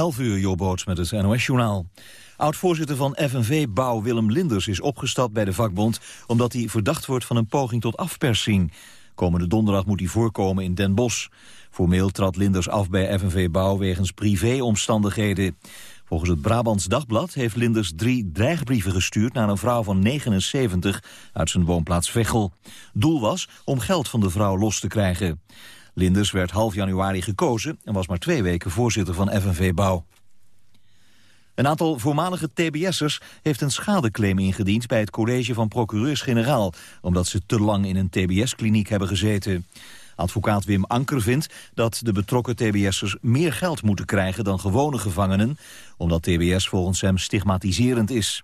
11 uur, Jobboots met het NOS-journaal. Oud-voorzitter van FNV Bouw Willem Linders is opgestapt bij de vakbond... omdat hij verdacht wordt van een poging tot afpersing. Komende donderdag moet hij voorkomen in Den Bosch. Formeel trad Linders af bij FNV Bouw wegens privéomstandigheden. Volgens het Brabants Dagblad heeft Linders drie dreigbrieven gestuurd... naar een vrouw van 79 uit zijn woonplaats Veghel. Doel was om geld van de vrouw los te krijgen. Linders werd half januari gekozen en was maar twee weken voorzitter van FNV Bouw. Een aantal voormalige TBS'ers heeft een schadeclaim ingediend bij het college van procureurs-generaal, omdat ze te lang in een TBS-kliniek hebben gezeten. Advocaat Wim Anker vindt dat de betrokken TBS'ers meer geld moeten krijgen dan gewone gevangenen, omdat TBS volgens hem stigmatiserend is.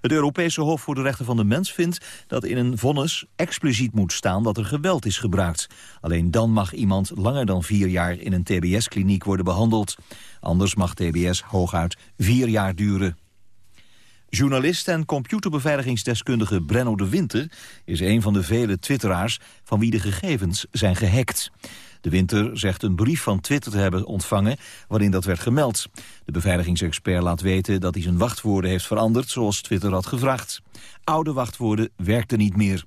Het Europese Hof voor de Rechten van de Mens vindt dat in een vonnis expliciet moet staan dat er geweld is gebruikt. Alleen dan mag iemand langer dan vier jaar in een TBS-kliniek worden behandeld. Anders mag TBS hooguit vier jaar duren. Journalist en computerbeveiligingsdeskundige Brenno de Winter... is een van de vele twitteraars van wie de gegevens zijn gehackt. De Winter zegt een brief van Twitter te hebben ontvangen waarin dat werd gemeld. De beveiligingsexpert laat weten dat hij zijn wachtwoorden heeft veranderd zoals Twitter had gevraagd. Oude wachtwoorden werkten niet meer.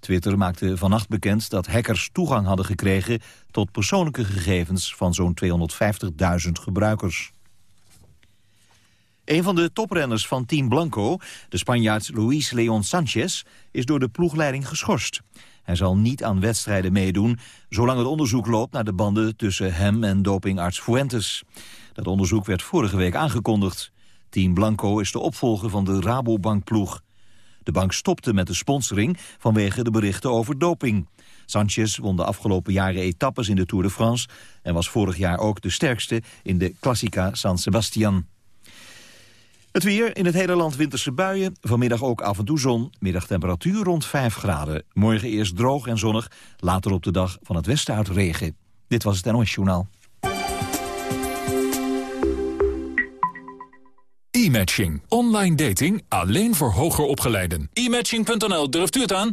Twitter maakte vannacht bekend dat hackers toegang hadden gekregen tot persoonlijke gegevens van zo'n 250.000 gebruikers. Een van de toprenners van Team Blanco, de Spanjaard Luis Leon Sanchez, is door de ploegleiding geschorst. Hij zal niet aan wedstrijden meedoen, zolang het onderzoek loopt naar de banden tussen hem en dopingarts Fuentes. Dat onderzoek werd vorige week aangekondigd. Team Blanco is de opvolger van de Rabobank-ploeg. De bank stopte met de sponsoring vanwege de berichten over doping. Sanchez won de afgelopen jaren etappes in de Tour de France... en was vorig jaar ook de sterkste in de Classica San Sebastian. Het weer, in het hele land winterse buien. Vanmiddag ook af en toe zon. Middagtemperatuur rond 5 graden. Morgen eerst droog en zonnig. Later op de dag van het westen uit regen. Dit was het NOS Journaal. E-matching. Online dating alleen voor hoger opgeleiden. E-matching.nl, durft u het aan?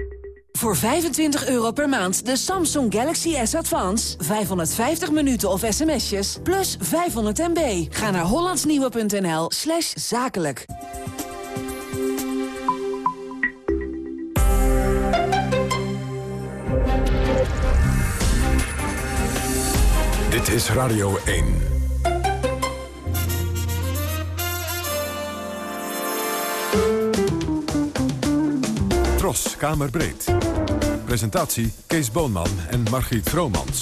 Voor 25 euro per maand de Samsung Galaxy S Advance. 550 minuten of sms'jes, plus 500 MB. Ga naar hollandsnieuwe.nl slash zakelijk. Dit is Radio 1. Tros, Kamerbreed. Presentatie Kees Boonman en Margriet Vromans.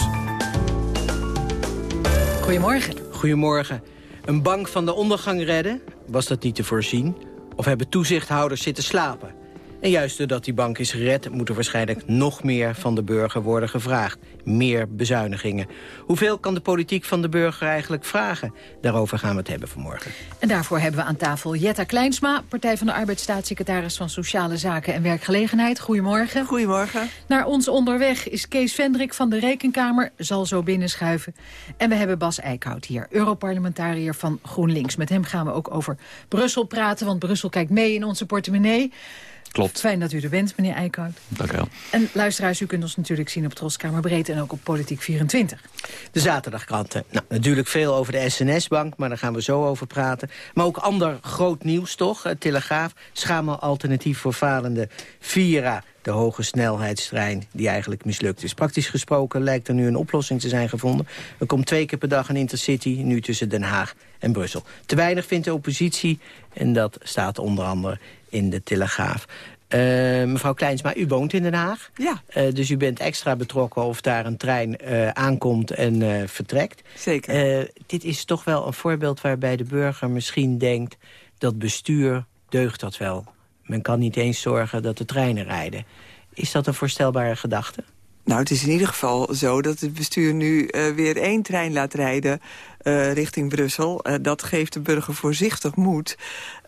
Goedemorgen. Goedemorgen. Een bank van de ondergang redden? Was dat niet te voorzien? Of hebben toezichthouders zitten slapen? En juist doordat die bank is gered... moet er waarschijnlijk nog meer van de burger worden gevraagd. Meer bezuinigingen. Hoeveel kan de politiek van de burger eigenlijk vragen? Daarover gaan we het hebben vanmorgen. En daarvoor hebben we aan tafel Jetta Kleinsma... Partij van de Arbeid, staatssecretaris van Sociale Zaken en Werkgelegenheid. Goedemorgen. Goedemorgen. Naar ons onderweg is Kees Vendrik van de Rekenkamer, zal zo binnenschuiven. En we hebben Bas Eickhout hier, Europarlementariër van GroenLinks. Met hem gaan we ook over Brussel praten, want Brussel kijkt mee in onze portemonnee. Klopt. Fijn dat u er bent, meneer Eickhout. Dank u wel. En luisteraars, u kunt ons natuurlijk zien op Troskamer Breed... en ook op Politiek 24. De zaterdagkranten. Nou, natuurlijk veel over de SNS-bank, maar daar gaan we zo over praten. Maar ook ander groot nieuws, toch? Het Telegraaf, schamel alternatief voor falende Vira de hoge snelheidstrein die eigenlijk mislukt is. Praktisch gesproken lijkt er nu een oplossing te zijn gevonden. Er komt twee keer per dag een intercity, nu tussen Den Haag en Brussel. Te weinig vindt de oppositie en dat staat onder andere in de Telegraaf. Uh, mevrouw Kleinsma, u woont in Den Haag. Ja. Uh, dus u bent extra betrokken of daar een trein uh, aankomt en vertrekt. Zeker. dit is toch wel een voorbeeld waarbij de burger misschien denkt... dat bestuur deugt dat wel. Men kan niet eens zorgen dat de treinen rijden. Is dat een voorstelbare gedachte? Nou, het is in ieder geval zo dat het bestuur nu uh, weer één trein laat rijden uh, richting Brussel. Uh, dat geeft de burger voorzichtig moed.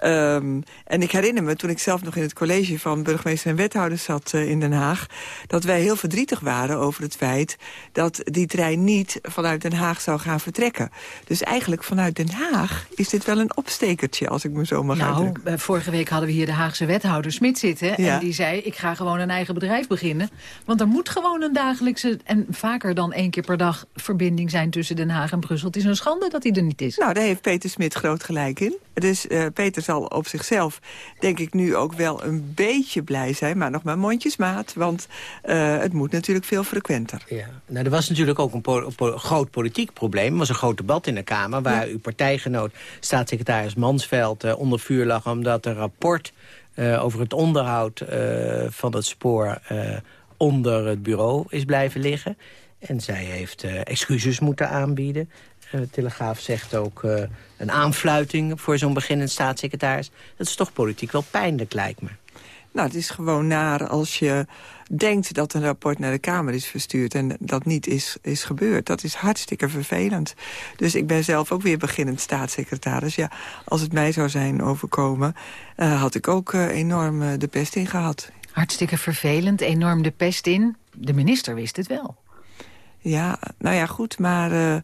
Um, en ik herinner me, toen ik zelf nog in het college van burgemeester en wethouders zat uh, in Den Haag... dat wij heel verdrietig waren over het feit dat die trein niet vanuit Den Haag zou gaan vertrekken. Dus eigenlijk vanuit Den Haag is dit wel een opstekertje, als ik me zo mag nou, uitdrukken. vorige week hadden we hier de Haagse wethouder Smit zitten. Ja. En die zei, ik ga gewoon een eigen bedrijf beginnen. Want er moet gewoon een dagelijkse, en vaker dan één keer per dag... verbinding zijn tussen Den Haag en Brussel. Het is een schande dat hij er niet is. Nou, daar heeft Peter Smit groot gelijk in. Dus uh, Peter zal op zichzelf, denk ik, nu ook wel een beetje blij zijn. Maar nog maar mondjesmaat, want uh, het moet natuurlijk veel frequenter. Ja. Nou, er was natuurlijk ook een po po groot politiek probleem. Er was een groot debat in de Kamer... waar ja. uw partijgenoot, staatssecretaris Mansveld, uh, onder vuur lag... omdat een rapport over het onderhoud van het spoor onder het bureau is blijven liggen. En zij heeft excuses moeten aanbieden. De eh, Telegraaf zegt ook uh, een aanfluiting voor zo'n beginnend staatssecretaris. Dat is toch politiek wel pijnlijk, lijkt me. Nou, het is gewoon naar als je denkt dat een rapport naar de Kamer is verstuurd... en dat niet is, is gebeurd. Dat is hartstikke vervelend. Dus ik ben zelf ook weer beginnend staatssecretaris. Ja, als het mij zou zijn overkomen, uh, had ik ook uh, enorm uh, de pest in gehad. Hartstikke vervelend, enorm de pest in. De minister wist het wel. Ja, nou ja, goed, maar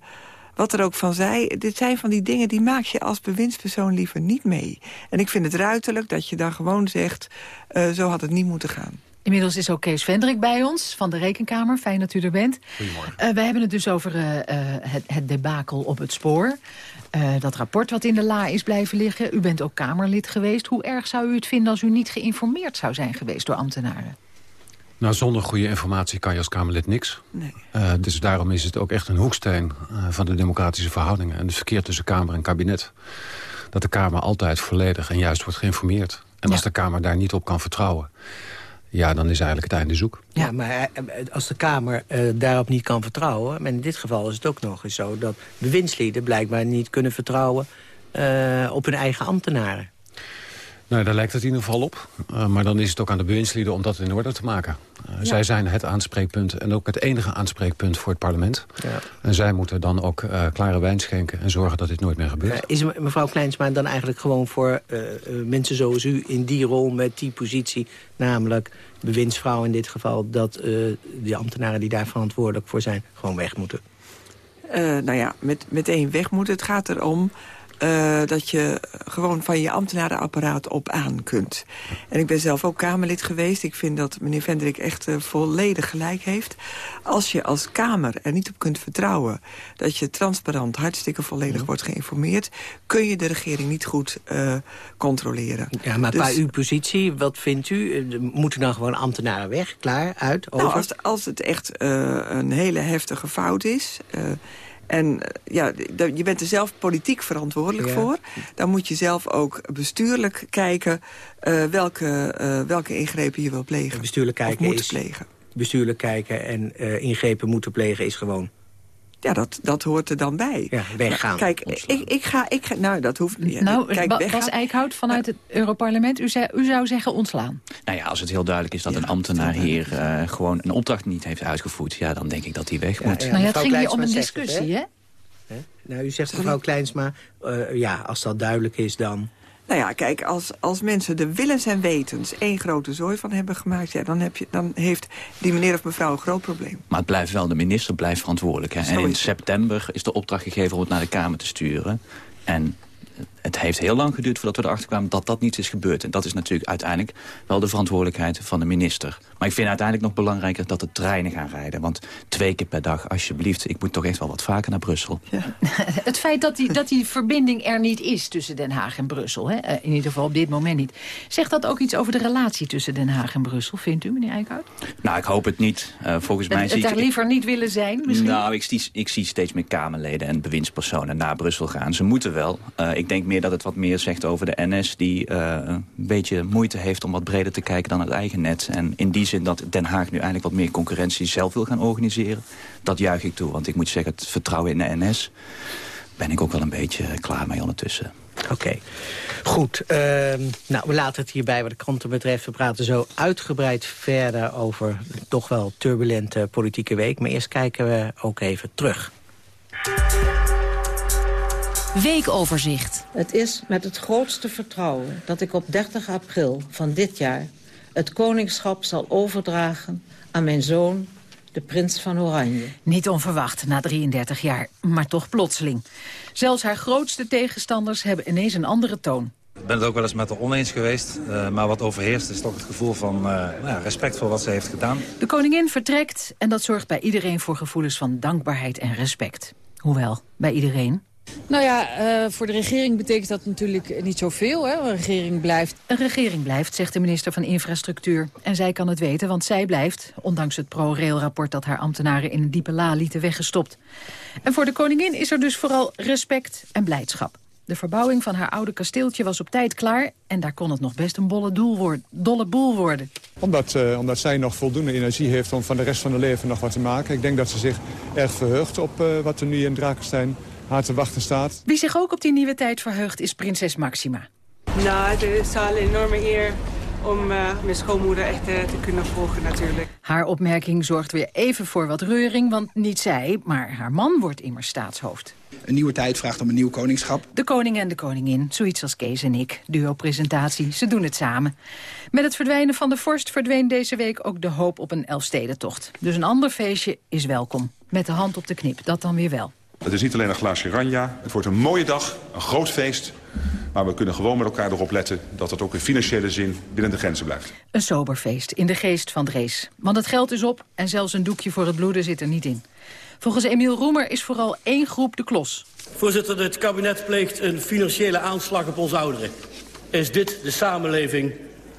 wat er ook van zei, dit zijn van die dingen... die maak je als bewindspersoon liever niet mee. En ik vind het ruiterlijk dat je dan gewoon zegt... Uh, zo had het niet moeten gaan. Inmiddels is ook Kees Vendrik bij ons van de Rekenkamer. Fijn dat u er bent. Goedemorgen. Uh, we hebben het dus over uh, het, het debakel op het spoor. dat rapport wat in de la is blijven liggen. U bent ook Kamerlid geweest. Hoe erg zou u het vinden als u niet geïnformeerd zou zijn geweest door ambtenaren? Nou, zonder goede informatie kan je als Kamerlid niks. Nee. Uh, dus daarom is het ook echt een hoeksteen uh, van de democratische verhoudingen... en het verkeer tussen Kamer en kabinet. Dat de Kamer altijd volledig en juist wordt geïnformeerd. En ja. als de Kamer daar niet op kan vertrouwen... ja, dan is eigenlijk het einde zoek. Ja, maar als de Kamer uh, daarop niet kan vertrouwen... en in dit geval is het ook nog eens zo... dat bewindslieden blijkbaar niet kunnen vertrouwen op hun eigen ambtenaren. Nou, daar lijkt het in ieder geval op. Uh, maar dan is het ook aan de bewindslieden om dat in orde te maken. Uh, ja. Zij zijn het aanspreekpunt en ook het enige aanspreekpunt voor het parlement. Ja. En zij moeten dan ook uh, klare wijn schenken en zorgen dat dit nooit meer gebeurt. is mevrouw Kleinsma dan eigenlijk gewoon voor mensen zoals u in die rol met die positie... namelijk bewindsvrouw in dit geval, dat die ambtenaren die daar verantwoordelijk voor zijn... gewoon weg moeten? nou ja, met, meteen weg moeten. Het gaat erom uh, dat je gewoon van je ambtenarenapparaat op aan kunt. En ik ben zelf ook Kamerlid geweest. Ik vind dat meneer Vendrik echt uh, volledig gelijk heeft. Als je als Kamer er niet op kunt vertrouwen... dat je transparant, hartstikke volledig wordt geïnformeerd... kun je de regering niet goed uh, controleren. Ja, maar dus, bij uw positie, wat vindt u? Moeten dan gewoon ambtenaren weg? Klaar, uit, over? Nou, als, als het echt een hele heftige fout is... En ja, je bent er zelf politiek verantwoordelijk ja. voor. Dan moet je zelf ook bestuurlijk kijken uh, welke, uh, welke ingrepen je wil plegen. Bestuurlijk kijken of moet is, plegen. Bestuurlijk kijken en uh, ingrepen moeten plegen is gewoon... Ja, dat, dat hoort er dan bij. Ja, weggaan. Kijk, ik, ik, ga, ik ga... Nou, dat hoeft niet. Nou, Kijk, Bas weggaan. Eickhout vanuit het Europarlement, u, zei, u zou zeggen ontslaan. Nou ja, als het heel duidelijk is dat ja, een ambtenaar hier uh, gewoon een opdracht niet heeft uitgevoerd... ja, dan denk ik dat hij weg moet. Ja, ja. Nou ja, het ging hier om een discussie, hè? hè? Nou, u zegt mevrouw Kleinsma, uh, ja, als dat duidelijk is dan... Nou ja, kijk, als, als mensen de willens en wetens één grote zooi van hebben gemaakt... Ja, dan, heb je, dan heeft die meneer of mevrouw een groot probleem. Maar het blijft wel, de minister blijft verantwoordelijk. Hè? En in september is de opdracht gegeven om het naar de Kamer te sturen. En het heeft heel lang geduurd voordat we erachter kwamen dat dat niet is gebeurd. En dat is natuurlijk uiteindelijk wel de verantwoordelijkheid van de minister. Maar ik vind uiteindelijk nog belangrijker dat de treinen gaan rijden. Want twee keer per dag, alsjeblieft, ik moet toch echt wel wat vaker naar Brussel. Ja. Het feit dat die, dat die verbinding er niet is tussen Den Haag en Brussel, hè? in ieder geval op dit moment niet. Zegt dat ook iets over de relatie tussen Den Haag en Brussel, vindt u, meneer Eickhout? Nou, ik hoop het niet. Uh, volgens mij het, zie het ik... daar liever niet willen zijn, misschien? Nou, ik zie, ik zie steeds meer Kamerleden en bewindspersonen naar Brussel gaan. Ze moeten wel. Uh, ik denk meer dat het wat meer zegt over de NS... die uh, een beetje moeite heeft om wat breder te kijken dan het eigen net. En in die zin dat Den Haag nu eindelijk wat meer concurrentie zelf wil gaan organiseren. Dat juich ik toe, want ik moet zeggen, het vertrouwen in de NS... ben ik ook wel een beetje klaar mee ondertussen. Oké. Goed, ehm, nou, we laten het hierbij wat de kranten betreft. We praten zo uitgebreid verder over toch wel turbulente politieke week. Maar eerst kijken we ook even terug. Weekoverzicht. Het is met het grootste vertrouwen dat ik op 30 april van dit jaar... het koningschap zal overdragen aan mijn zoon, de prins van Oranje. Niet onverwacht na 33 jaar, maar toch plotseling. Zelfs haar grootste tegenstanders hebben ineens een andere toon. Ik ben het ook wel eens met haar oneens geweest. Uh, maar wat overheerst is toch het gevoel van uh, nou ja, respect voor wat ze heeft gedaan. De koningin vertrekt en dat zorgt bij iedereen voor gevoelens van dankbaarheid en respect. Hoewel, bij iedereen. Nou ja, uh, voor de regering betekent dat natuurlijk niet zoveel. Hè? Een regering blijft. Een regering blijft, zegt de minister van Infrastructuur. En zij kan het weten, want zij blijft, ondanks het pro-rail-rapport... dat haar ambtenaren in een diepe la lieten weggestopt. En voor de koningin is er dus vooral respect en blijdschap. De verbouwing van haar oude kasteeltje was op tijd klaar... en daar kon het nog best een bolle doel worden, dolle boel worden. Omdat, uh, omdat zij nog voldoende energie heeft om van de rest van haar leven nog wat te maken. Ik denk dat ze zich erg verheugt op uh, wat er nu in Drakenstein haar te wachten staat. Wie zich ook op die nieuwe tijd verheugt is prinses Maxima. Nou, het is al een enorme eer om uh, mijn schoonmoeder echt uh, te kunnen volgen natuurlijk. Haar opmerking zorgt weer even voor wat reuring, want niet zij, maar haar man wordt immers staatshoofd. Een nieuwe tijd vraagt om een nieuw koningschap. De koning en de koningin, zoiets als Kees en ik. Duo-presentatie, ze doen het samen. Met het verdwijnen van de vorst verdween deze week ook de hoop op een Elfstedentocht. Dus een ander feestje is welkom. Met de hand op de knip, dat dan weer wel. Het is niet alleen een glaasje ranja. Het wordt een mooie dag, een groot feest. Maar we kunnen gewoon met elkaar erop letten... dat het ook in financiële zin binnen de grenzen blijft. Een sober feest in de geest van Drees. Want het geld is op en zelfs een doekje voor het bloeden zit er niet in. Volgens Emiel Roemer is vooral één groep de klos. Voorzitter, het kabinet pleegt een financiële aanslag op onze ouderen. Is dit de samenleving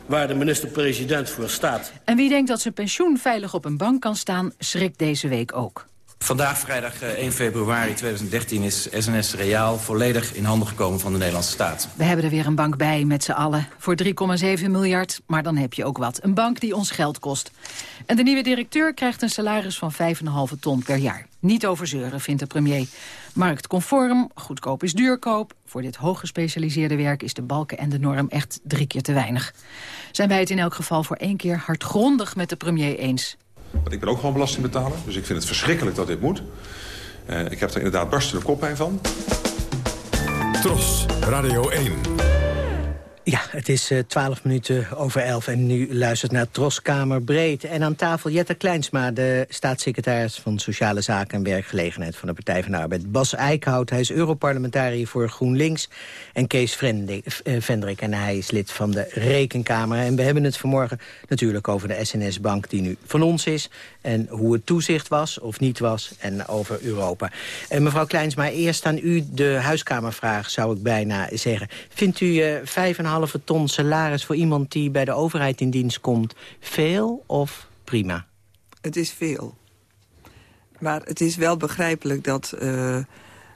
waar de minister-president voor staat? En wie denkt dat zijn pensioen veilig op een bank kan staan... schrikt deze week ook. Vandaag, vrijdag 1 februari 2013, is SNS Reaal volledig in handen gekomen van de Nederlandse staat. We hebben er weer een bank bij met z'n allen. Voor 3,7 miljard, maar dan heb je ook wat. Een bank die ons geld kost. En de nieuwe directeur krijgt een salaris van 5,5 ton per jaar. Niet overzeuren, vindt de premier. Marktconform, goedkoop is duurkoop. Voor dit hooggespecialiseerde werk is de balken en de norm echt drie keer te weinig. Zijn wij het in elk geval voor één keer hardgrondig met de premier eens. Want ik ben ook gewoon belastingbetaler, dus ik vind het verschrikkelijk dat dit moet. Uh, ik heb er inderdaad barstende koppijn van. Tros, Radio 1. Ja, het is uh, 12 minuten over 11 en nu luistert naar Troskamer Breed. En aan tafel Jette Kleinsma, de staatssecretaris van Sociale Zaken en Werkgelegenheid van de Partij van de Arbeid. Bas Eickhout, hij is Europarlementariër voor GroenLinks. En Kees Vendrik, en hij is lid van de Rekenkamer. En we hebben het vanmorgen natuurlijk over de SNS-bank die nu van ons is. En hoe het toezicht was of niet was en over Europa. En mevrouw Kleinsma, eerst aan u de huiskamervraag zou ik bijna zeggen. Vindt u uh, 5,5 halve ton salaris voor iemand die bij de overheid in dienst komt... veel of prima? Het is veel. Maar het is wel begrijpelijk dat uh,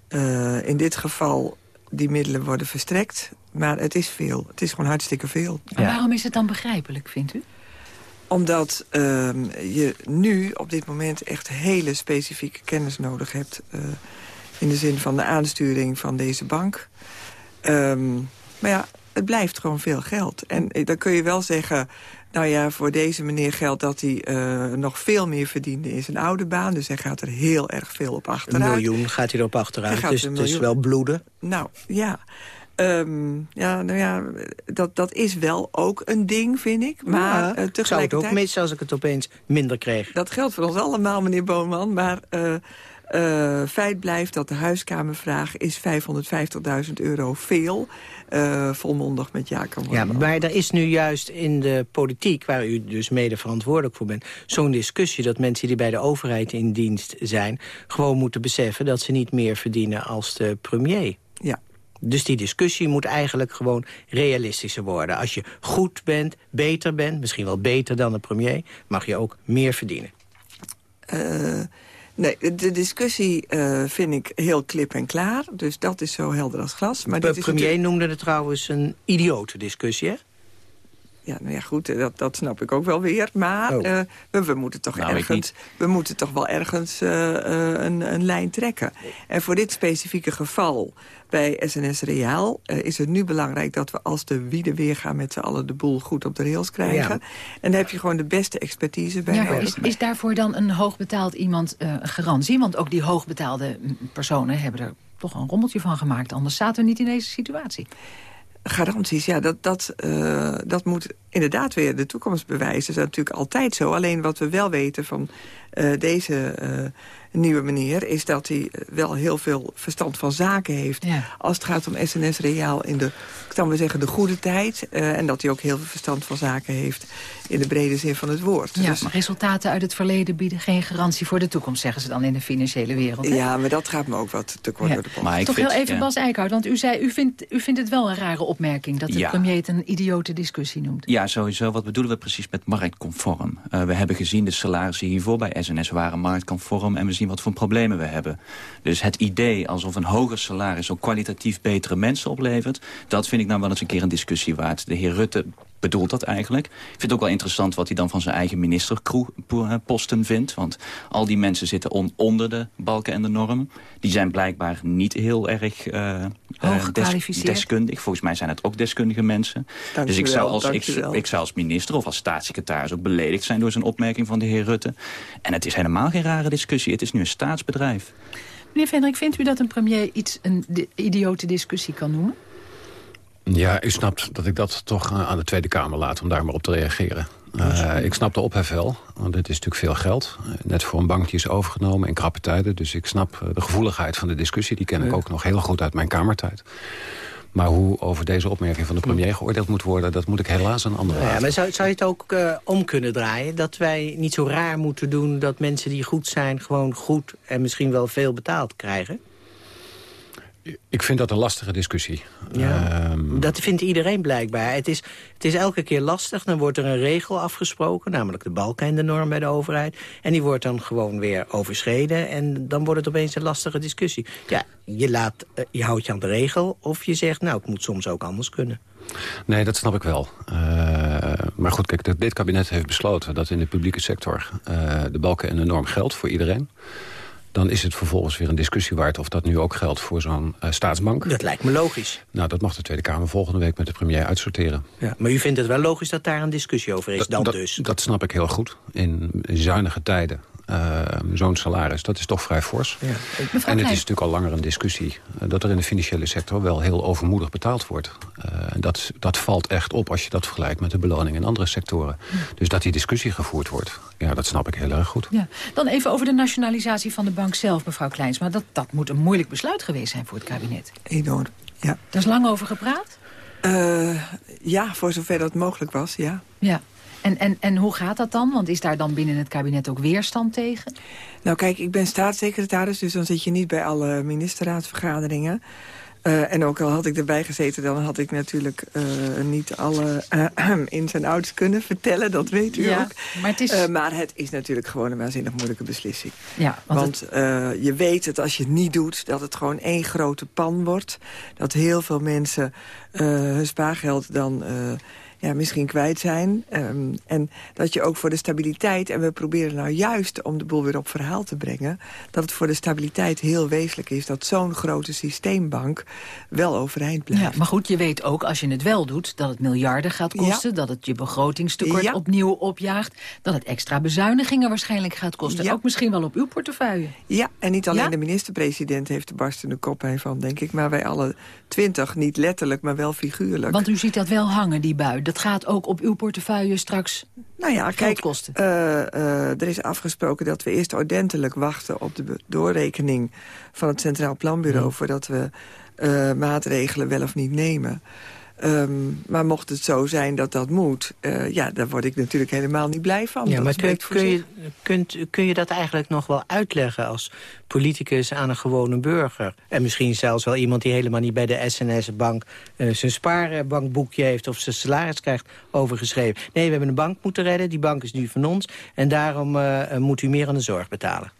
uh, in dit geval die middelen worden verstrekt. Maar het is veel. Het is gewoon hartstikke veel. Waarom is het dan begrijpelijk, vindt u? Omdat uh, je nu op dit moment echt hele specifieke kennis nodig hebt... Uh, in de zin van de aansturing van deze bank. Um, maar ja, het blijft gewoon veel geld. En dan kun je wel zeggen... Nou ja, voor deze meneer geldt dat hij uh, nog veel meer verdiende in zijn oude baan. Dus hij gaat er heel erg veel op achteruit. Een miljoen gaat hij erop achteruit, dus het is wel bloeden. Nou, ja. Um, ja, nou ja, dat, dat is wel ook een ding, vind ik. Maar ja, uh, tegelijkertijd... zou het ook missen als ik het opeens minder kreeg. Dat geldt voor ons allemaal, meneer Boonman. Maar uh, uh, feit blijft dat de huiskamervraag is 550.000 euro veel... Uh, volmondig met ja kan worden. Ja, maar er is nu juist in de politiek, waar u dus mede verantwoordelijk voor bent... zo'n discussie dat mensen die bij de overheid in dienst zijn... gewoon moeten beseffen dat ze niet meer verdienen als de premier. Ja. Dus die discussie moet eigenlijk gewoon realistischer worden. Als je goed bent, beter bent, misschien wel beter dan de premier... mag je ook meer verdienen. Uh, Nee, de discussie uh, vind ik heel klip en klaar. Dus dat is zo helder als glas. Maar de dit is premier natuurlijk... noemde het trouwens een idiote discussie, hè? Ja, nou ja, goed, eh, dat, dat snap ik ook wel weer. Maar oh. we, we, moeten toch nou, ergens, we moeten toch wel ergens een, een lijn trekken. En voor dit specifieke geval bij SNS Reaal is het nu belangrijk dat we als de wieden weer gaan met z'n allen de boel goed op de rails krijgen. En dan heb je gewoon de beste expertise bij ja, is, is, daarvoor dan een hoogbetaald iemand garantie? Want ook die hoogbetaalde personen hebben er toch een rommeltje van gemaakt. Anders zaten we niet in deze situatie. Garanties, ja, dat, dat, uh, dat moet inderdaad weer de toekomst bewijzen. Dat is natuurlijk altijd zo. Alleen wat we wel weten van uh, deze uh, nieuwe meneer... is dat hij wel heel veel verstand van zaken heeft... als het gaat om SNS Reaal in de, ik zou maar zeggen, de goede tijd. Uh, en dat hij ook heel veel verstand van zaken heeft... in de brede zin van het woord. Ja, dus, maar resultaten uit het verleden bieden geen garantie voor de toekomst... zeggen ze dan in de financiële wereld. Hè? Ja, maar dat gaat me ook wat te kort ja. door de. Maar Toch vind, heel even ja. Bas Eickhout, want u zei... U vindt, u vindt het wel een rare opmerking... dat de ja. premier het een idiote discussie noemt. Ja, sowieso. Wat bedoelen we precies met marktconform? Uh, we hebben gezien de salarissen hiervoor bij SNS waren marktconform... en we zien wat voor problemen we hebben. Dus het idee alsof een hoger salaris ook kwalitatief betere mensen oplevert... dat vind ik nou wel eens een keer een discussie waard. De heer Rutte bedoelt dat eigenlijk. Ik vind het ook wel interessant wat hij dan van zijn eigen ministerposten vindt. Want al die mensen zitten on, onder de balken en de norm. Die zijn blijkbaar niet heel erg uh, des, deskundig. Volgens mij zijn het ook deskundige mensen. Dank dus ik zou, als, ik, ik, zou als minister of als staatssecretaris ook beledigd zijn... door zijn opmerking van de heer Rutte. En het is helemaal geen rare discussie. Het is nu een staatsbedrijf. Meneer Vendrik, vindt u dat een premier iets een idiote discussie kan noemen? Ja, u snapt dat ik dat toch aan de Tweede Kamer laat om daar maar op te reageren. Uh, ik snap de ophef wel, want dit is natuurlijk veel geld. Net voor een bankje is overgenomen in krappe tijden. Dus ik snap de gevoeligheid van de discussie. Die ken ik ook nog heel goed uit mijn kamertijd. Maar hoe over deze opmerking van de premier geoordeeld moet worden... dat moet ik helaas een andere ja, maar zou, zou je het ook uh, om kunnen draaien? Dat wij niet zo raar moeten doen dat mensen die goed zijn... gewoon goed en misschien wel veel betaald krijgen? Ik vind dat een lastige discussie. Ja, um... Dat vindt iedereen blijkbaar. Het is, het is elke keer lastig. Dan wordt er een regel afgesproken, namelijk de balken en de norm bij de overheid. En die wordt dan gewoon weer overschreden. En dan wordt het opeens een lastige discussie. Ja, je, laat, eh, je houdt je aan de regel of je zegt, nou, het moet soms ook anders kunnen. Nee, dat snap ik wel. Uh, maar goed, kijk, dit kabinet heeft besloten dat in de publieke sector... Uh, de balken en de norm geldt voor iedereen dan is het vervolgens weer een discussie waard... of dat nu ook geldt voor zo'n uh, staatsbank. Dat lijkt me logisch. Nou, dat mag de Tweede Kamer volgende week met de premier uitsorteren. Ja, maar u vindt het wel logisch dat daar een discussie over is dan dus? Dat snap ik heel goed. In zuinige tijden uh, zo'n salaris, dat is toch vrij fors. Ja. En het is natuurlijk al langer een discussie... Uh, dat er in de financiële sector wel heel overmoedig betaald wordt. Uh, dat, dat valt echt op als je dat vergelijkt met de beloning in andere sectoren. Ja. Dus dat die discussie gevoerd wordt, ja, dat snap ik heel erg goed. Ja. Dan even over de nationalisatie van de bank zelf, mevrouw Kleins. Maar dat, dat moet een moeilijk besluit geweest zijn voor het kabinet. Enorm, ja. Daar is lang over gepraat? ja, voor zover dat mogelijk was, ja. Ja. En, en, en hoe gaat dat dan? Want is daar dan binnen het kabinet ook weerstand tegen? Nou kijk, ik ben staatssecretaris, dus dan zit je niet bij alle ministerraadsvergaderingen. Uh, en ook al had ik erbij gezeten, dan had ik natuurlijk uh, niet alle uh, ins en outs kunnen vertellen. Dat weet u ja, ook. Maar het, is... maar het is natuurlijk gewoon een waanzinnig moeilijke beslissing. Ja, want want het... je weet het als je het niet doet, dat het gewoon één grote pan wordt. Dat heel veel mensen hun spaargeld dan ja, misschien kwijt zijn. Um, en dat je ook voor de stabiliteit... en we proberen nou juist om de boel weer op verhaal te brengen... dat het voor de stabiliteit heel wezenlijk is... dat zo'n grote systeembank wel overeind blijft. Ja, maar goed, je weet ook als je het wel doet... dat het miljarden gaat kosten, ja. dat het je begrotingstekort ja. opnieuw opjaagt... dat het extra bezuinigingen waarschijnlijk gaat kosten. Ja. Ook misschien wel op uw portefeuille. Ja, en niet alleen de minister-president heeft de barstende kop van, denk ik... maar wij alle twintig, niet letterlijk, maar wel figuurlijk. Want u ziet dat wel hangen, die bui dat gaat ook op uw portefeuille straks nou ja, kijk, kosten. Uh, uh, er is afgesproken dat we eerst ordentelijk wachten op de doorrekening van het Centraal Planbureau... Voordat we uh, maatregelen wel of niet nemen. Um, maar mocht het zo zijn dat dat moet, uh, ja, daar word ik natuurlijk helemaal niet blij van. Ja, maar kun, kun, je, kunt, kun je dat eigenlijk nog wel uitleggen als politicus aan een gewone burger? En misschien zelfs wel iemand die helemaal niet bij de SNS-bank uh, zijn spaarbankboekje heeft of zijn salaris krijgt overgeschreven. Nee, we hebben een bank moeten redden, die bank is nu van ons en daarom uh, moet u meer aan de zorg betalen.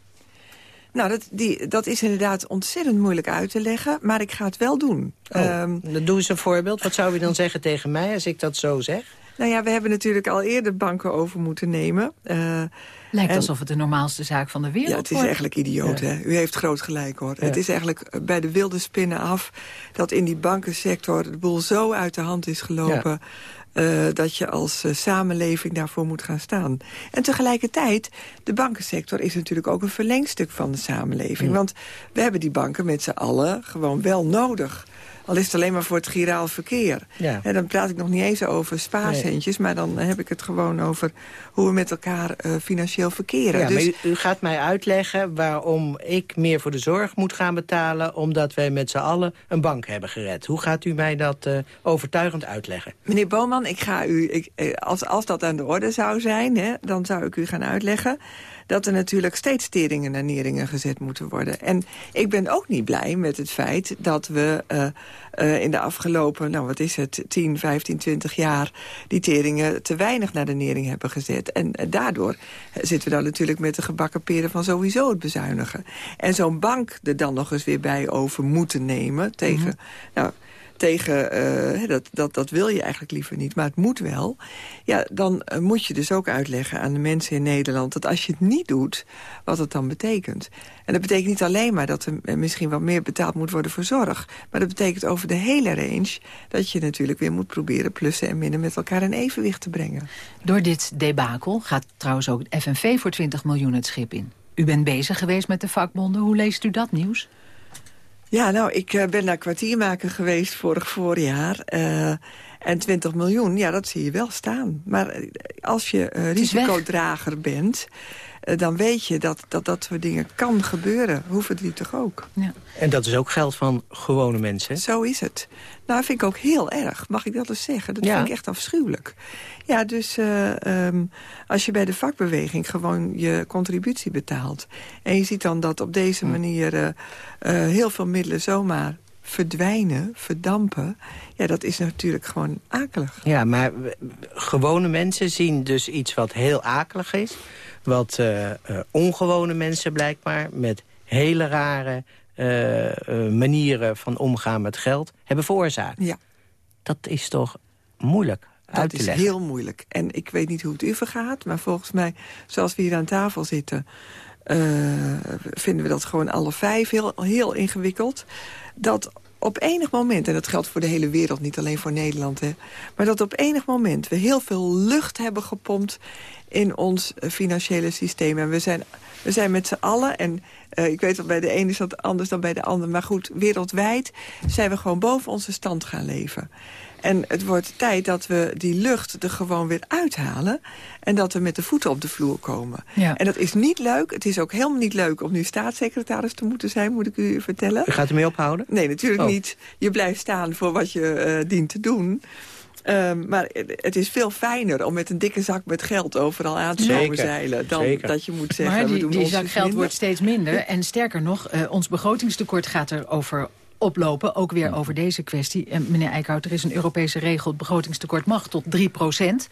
Nou, dat, die, dat is inderdaad ontzettend moeilijk uit te leggen, maar ik ga het wel doen. Oh, um, doe eens een voorbeeld. Wat zou u dan zeggen tegen mij als ik dat zo zeg? Nou ja, we hebben natuurlijk al eerder banken over moeten nemen. Uh, Lijkt en, alsof het de normaalste zaak van de wereld Ja, het is wordt. eigenlijk idioot, ja. hè? U heeft groot gelijk, hoor. Ja. Het is eigenlijk bij de wilde spinnen af... dat in die bankensector de boel zo uit de hand is gelopen... Ja. Uh, dat je als uh, samenleving daarvoor moet gaan staan. En tegelijkertijd, de bankensector is natuurlijk ook een verlengstuk van de samenleving. Mm. Want we hebben die banken met z'n allen gewoon wel nodig. Al is het alleen maar voor het giraal verkeer. Ja. En dan praat ik nog niet eens over spaarcentjes... Nee. maar dan heb ik het gewoon over hoe we met elkaar uh, financieel verkeren. Ja, dus... maar u, u, gaat mij uitleggen waarom ik meer voor de zorg moet gaan betalen... omdat wij met z'n allen een bank hebben gered. Hoe gaat u mij dat uh, overtuigend uitleggen? Meneer Boman, ik ga u, ik, als, als dat aan de orde zou zijn... Hè, dan zou ik u gaan uitleggen dat er natuurlijk steeds teringen en neringen gezet moeten worden. En ik ben ook niet blij met het feit dat we uh, uh, in de afgelopen, nou wat is het, 10, 15, 20 jaar... die teringen te weinig naar de nering hebben gezet. En uh, daardoor zitten we dan natuurlijk met de gebakken peren van sowieso het bezuinigen. En zo'n bank er dan nog eens weer bij over moeten nemen tegen... Mm -hmm. nou, tegen, uh, dat, dat, dat wil je eigenlijk liever niet, maar het moet wel. Ja, dan uh, moet je dus ook uitleggen aan de mensen in Nederland... dat als je het niet doet, wat het dan betekent. En dat betekent niet alleen maar dat er misschien wat meer betaald moet worden voor zorg. Maar dat betekent over de hele range dat je natuurlijk weer moet proberen... plussen en minnen met elkaar in evenwicht te brengen. Door dit debakel gaat trouwens ook FNV voor 20 miljoen het schip in. U bent bezig geweest met de vakbonden. Hoe leest u dat nieuws? Ja, nou, ik uh, ben daar kwartiermaker geweest vorig voorjaar. Uh, en 20 miljoen, ja, dat zie je wel staan. Maar als je uh, risicodrager bent... dan weet je dat, dat dat soort dingen kan gebeuren. Hoe verdrietig ook. Ja. En dat is ook geld van gewone mensen? Zo is het. Nou, vind ik ook heel erg. Mag ik dat eens zeggen? Dat ja. vind ik echt afschuwelijk. Ja, dus uh, um, als je bij de vakbeweging gewoon je contributie betaalt... en je ziet dan dat op deze manier uh, uh, heel veel middelen zomaar verdwijnen, verdampen... ja, dat is natuurlijk gewoon akelig. Ja, maar gewone mensen zien dus iets wat heel akelig is... wat uh, uh, ongewone mensen blijkbaar met hele rare uh, uh, manieren van omgaan met geld hebben veroorzaakt. Ja. Dat is toch moeilijk uit Dat te is leggen? heel moeilijk. En ik weet niet hoe het u vergaat, maar volgens mij, zoals we hier aan tafel zitten... Uh, vinden we dat gewoon alle vijf heel, heel ingewikkeld. Dat op enig moment, en dat geldt voor de hele wereld, niet alleen voor Nederland... Hè, maar dat op enig moment we heel veel lucht hebben gepompt in ons financiële systeem. En we zijn, we zijn met z'n allen, en uh, ik weet dat bij de ene is dat anders dan bij de ander... maar goed, wereldwijd zijn we gewoon boven onze stand gaan leven. En het wordt tijd dat we die lucht er gewoon weer uithalen... en dat we met de voeten op de vloer komen. Ja. En dat is niet leuk. Het is ook helemaal niet leuk om nu staatssecretaris te moeten zijn... moet ik u vertellen. U gaat ermee ophouden? Nee, natuurlijk Oh. niet. Je blijft staan voor wat je uh, dient te doen... Um, maar het is veel fijner om met een dikke zak met geld overal aan te komen zeilen... dan zeker. dat je moet zeggen, Maar we die, doen die zak iets geld minder. wordt steeds minder. En sterker nog, uh, ons begrotingstekort gaat er over oplopen. Ook weer over deze kwestie. En meneer Eickhout, er is een Europese regel. Het begrotingstekort mag tot 3 procent.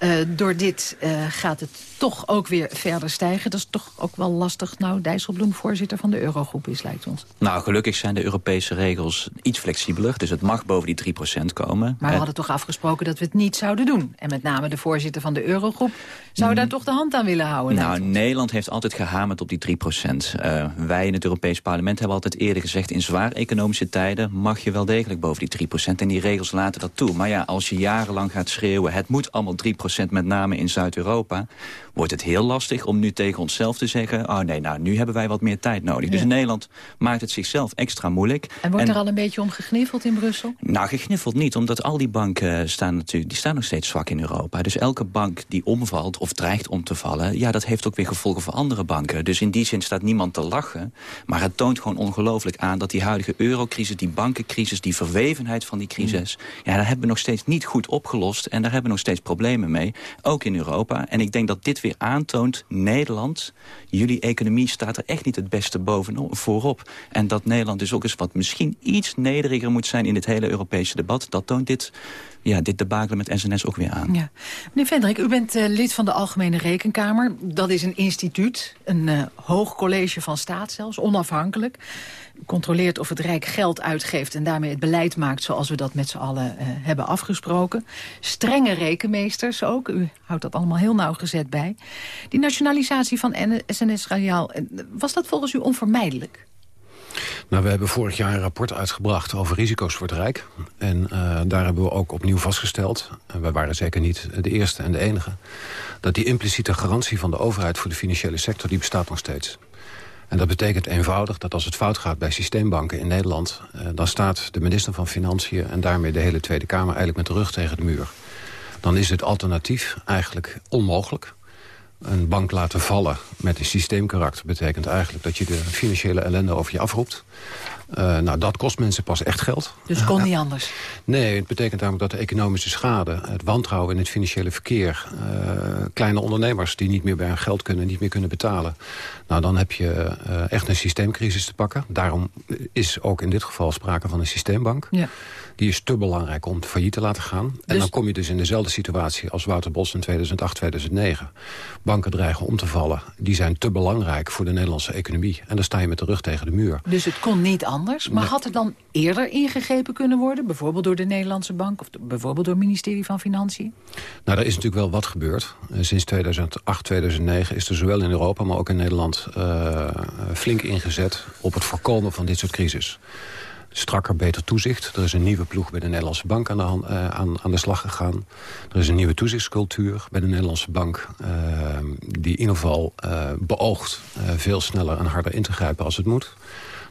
Uh, door dit uh, gaat het toch ook weer verder stijgen. Dat is toch ook wel lastig. Nou, Dijsselbloem, voorzitter van de Eurogroep is, lijkt ons. Nou, gelukkig zijn de Europese regels iets flexibeler. Dus het mag boven die 3% komen. Maar we hadden toch afgesproken dat we het niet zouden doen. En met name de voorzitter van de Eurogroep zou mm. daar toch de hand aan willen houden. Nou, Nederland heeft altijd gehamerd op die 3%. Uh, wij in het Europees Parlement hebben altijd eerder gezegd... in zwaar economische tijden mag je wel degelijk boven die 3%. En die regels laten dat toe. Maar ja, als je jarenlang gaat schreeuwen... het moet allemaal 3% met name in Zuid-Europa... wordt het heel lastig om nu tegen onszelf te zeggen... oh nee, nou, nu hebben wij wat meer tijd nodig. Ja. Dus in Nederland maakt het zichzelf extra moeilijk. En wordt er al een beetje om gegniffeld in Brussel? Nou, gegniffeld niet, omdat al die banken staan natuurlijk... die staan nog steeds zwak in Europa. Dus elke bank die omvalt of dreigt om te vallen... ja, dat heeft ook weer gevolgen voor andere banken. Dus in die zin staat niemand te lachen. Maar het toont gewoon ongelooflijk aan dat die huidige eurocrisis... die bankencrisis, die verwevenheid van die crisis... Mm. ja, daar hebben we nog steeds niet goed opgelost. En daar hebben we nog steeds problemen mee, ook in Europa. En ik denk dat dit weer aantoont, Nederland... jullie economie staat er echt niet het beste bovenop, voorop. En dat Nederland dus ook eens wat misschien iets nederiger moet zijn... in dit hele Europese debat, dat toont dit ja, dit debakel met SNS ook weer aan. Ja. Meneer Vendrik, u bent uh, lid van de Algemene Rekenkamer. Dat is een instituut, een uh, hoog college van staat zelfs, onafhankelijk. Controleert of het Rijk geld uitgeeft en daarmee het beleid maakt... zoals we dat met z'n allen uh, hebben afgesproken. Strenge rekenmeesters ook, u houdt dat allemaal heel nauwgezet bij. Die nationalisatie van SNS Radiaal, was dat volgens u onvermijdelijk? Nou, we hebben vorig jaar een rapport uitgebracht over risico's voor het Rijk. En uh, daar hebben we ook opnieuw vastgesteld... en wij waren zeker niet de eerste en de enige... dat die impliciete garantie van de overheid voor de financiële sector... die bestaat nog steeds. En dat betekent eenvoudig dat als het fout gaat bij systeembanken in Nederland... Uh, dan staat de minister van Financiën en daarmee de hele Tweede Kamer... eigenlijk met de rug tegen de muur. Dan is het alternatief eigenlijk onmogelijk een bank laten vallen met een systeemkarakter... betekent eigenlijk dat je de financiële ellende over je afroept. Uh, nou, dat kost mensen pas echt geld. Dus kon niet anders? Nee, het betekent namelijk dat de economische schade... het wantrouwen in het financiële verkeer... Uh, kleine ondernemers die niet meer bij hun geld kunnen... niet meer kunnen betalen. Nou, dan heb je uh, echt een systeemcrisis te pakken. Daarom is ook in dit geval sprake van een systeembank. Ja. Die is te belangrijk om failliet te laten gaan. En Dus- dan kom je dus in dezelfde situatie als Wouter Bos in 2008, 2009. Banken dreigen om te vallen. Die zijn te belangrijk voor de Nederlandse economie. En dan sta je met de rug tegen de muur. Dus het kon niet anders. Maar Nee. had er dan eerder ingegrepen kunnen worden? Bijvoorbeeld door de Nederlandse bank of bijvoorbeeld door het ministerie van Financiën? Nou, er is natuurlijk wel wat gebeurd. Eh, Sinds 2008, 2009 is er zowel in Europa, maar ook in Nederland... eh, flink ingezet op het voorkomen van dit soort crisis. Strakker, beter toezicht. Er is een nieuwe ploeg bij de Nederlandse Bank aan de, eh, aan, aan de slag gegaan. Er is een nieuwe toezichtscultuur bij de Nederlandse Bank... eh, die in ieder geval eh, beoogt veel sneller en harder in te grijpen als het moet.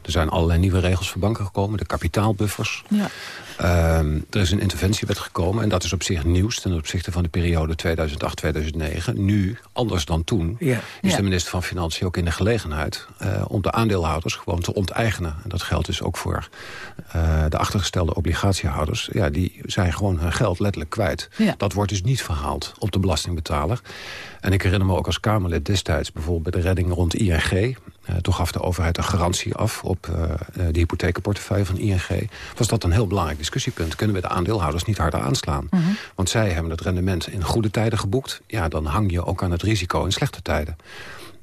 Er zijn allerlei nieuwe regels voor banken gekomen. De kapitaalbuffers. Ja. Ehm, er is een interventiewet gekomen en dat is op zich nieuws... ten opzichte van de periode 2008-2009. Nu, anders dan toen, Ja. is Ja. de minister van Financiën ook in de gelegenheid... eh, om de aandeelhouders gewoon te onteigenen. En dat geldt dus ook voor eh, de achtergestelde obligatiehouders. Ja, die zijn gewoon hun geld letterlijk kwijt. Ja. Dat wordt dus niet verhaald op de belastingbetaler. En ik herinner me ook als Kamerlid destijds... bijvoorbeeld bij de redding rond ING... Eh, toen gaf de overheid een garantie af op eh, eh, de hypothekenportefeuille van ING. Was dat een heel belangrijk discussiepunt. Kunnen we de aandeelhouders niet harder aanslaan? Mhm. Want zij hebben het rendement in goede tijden geboekt. Ja, dan hang je ook aan het risico in slechte tijden.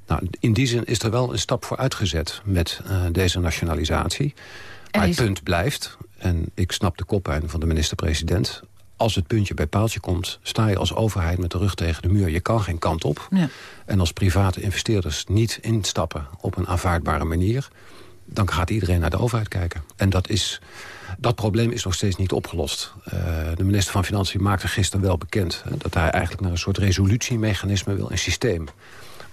Nou, in die zin is er wel een stap voor uitgezet met deze nationalisatie. Maar het punt blijft, en ik snap de koppijn van de minister-president... als het puntje bij paaltje komt, sta je als overheid met de rug tegen de muur. Je kan geen kant op. Ja. En als private investeerders niet instappen op een aanvaardbare manier... dan gaat iedereen naar de overheid kijken. En dat, is, dat probleem is nog steeds niet opgelost. Eh, de minister van Financiën maakte gisteren wel bekend... hè, dat hij eigenlijk naar een soort resolutiemechanisme wil, een systeem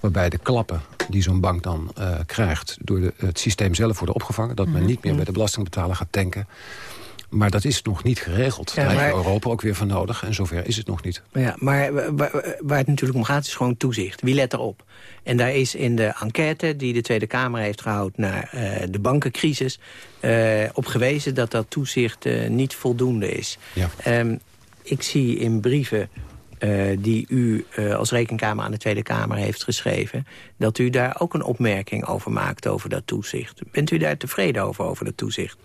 waarbij de klappen die zo'n bank dan eh, krijgt... door de, het systeem zelf worden opgevangen. Dat men niet meer bij de belastingbetaler gaat tanken. Maar dat is nog niet geregeld. Ja, Daar heeft Europa ook weer voor nodig. En zover is het nog niet. Ja, maar wa- wa- waar het natuurlijk om gaat is gewoon toezicht. Wie let erop? En daar is in de enquête die de Tweede Kamer heeft gehouden... naar eh, de bankencrisis eh, op gewezen dat dat toezicht eh, niet voldoende is. Ja. Ehm, ik zie in brieven die u als rekenkamer aan de Tweede Kamer heeft geschreven... dat u daar ook een opmerking over maakt over dat toezicht. Bent u daar tevreden over, over dat toezicht?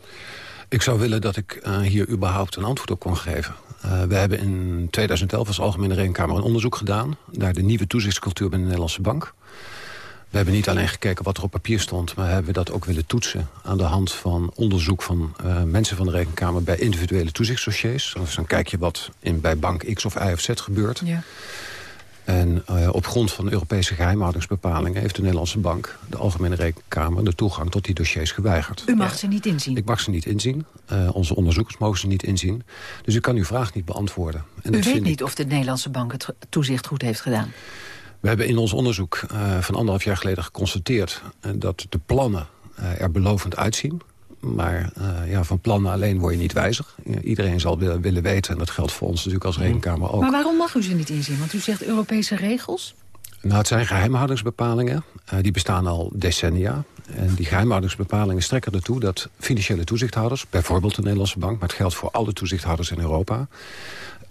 Ik zou willen dat ik eh, hier überhaupt een antwoord op kon geven. Eh, we hebben in 2011 als Algemene Rekenkamer een onderzoek gedaan... naar de nieuwe toezichtscultuur bij de Nederlandse Bank. We hebben niet alleen gekeken wat er op papier stond... maar hebben dat ook willen toetsen aan de hand van onderzoek van eh, mensen van de Rekenkamer... bij individuele toezichtsdossiers. Dus dan kijk je wat in, bij bank X of Y of Z gebeurt. Ja. En eh, op grond van Europese geheimhoudingsbepalingen... heeft de Nederlandse Bank, de Algemene Rekenkamer... de toegang tot die dossiers geweigerd. U mag ze niet inzien. Ik mag ze niet inzien. Eh, onze onderzoekers mogen ze niet inzien. Dus ik kan uw vraag niet beantwoorden. En U weet niet ik. of de Nederlandse bank het toezicht goed heeft gedaan. We hebben in ons onderzoek eh, van anderhalf jaar geleden geconstateerd... dat de plannen er belovend uitzien. Maar eh, ja, van plannen alleen word je niet wijzer. Ja, iedereen zal willen, willen weten, en dat geldt voor ons natuurlijk als rekenkamer ook. Maar waarom mag u ze niet inzien? Want u zegt Europese regels. Nou, het zijn geheimhoudingsbepalingen. Eh, die bestaan al decennia. En die geheimhoudingsbepalingen strekken ertoe dat financiële toezichthouders... bijvoorbeeld de Nederlandse Bank, maar het geldt voor alle toezichthouders in Europa...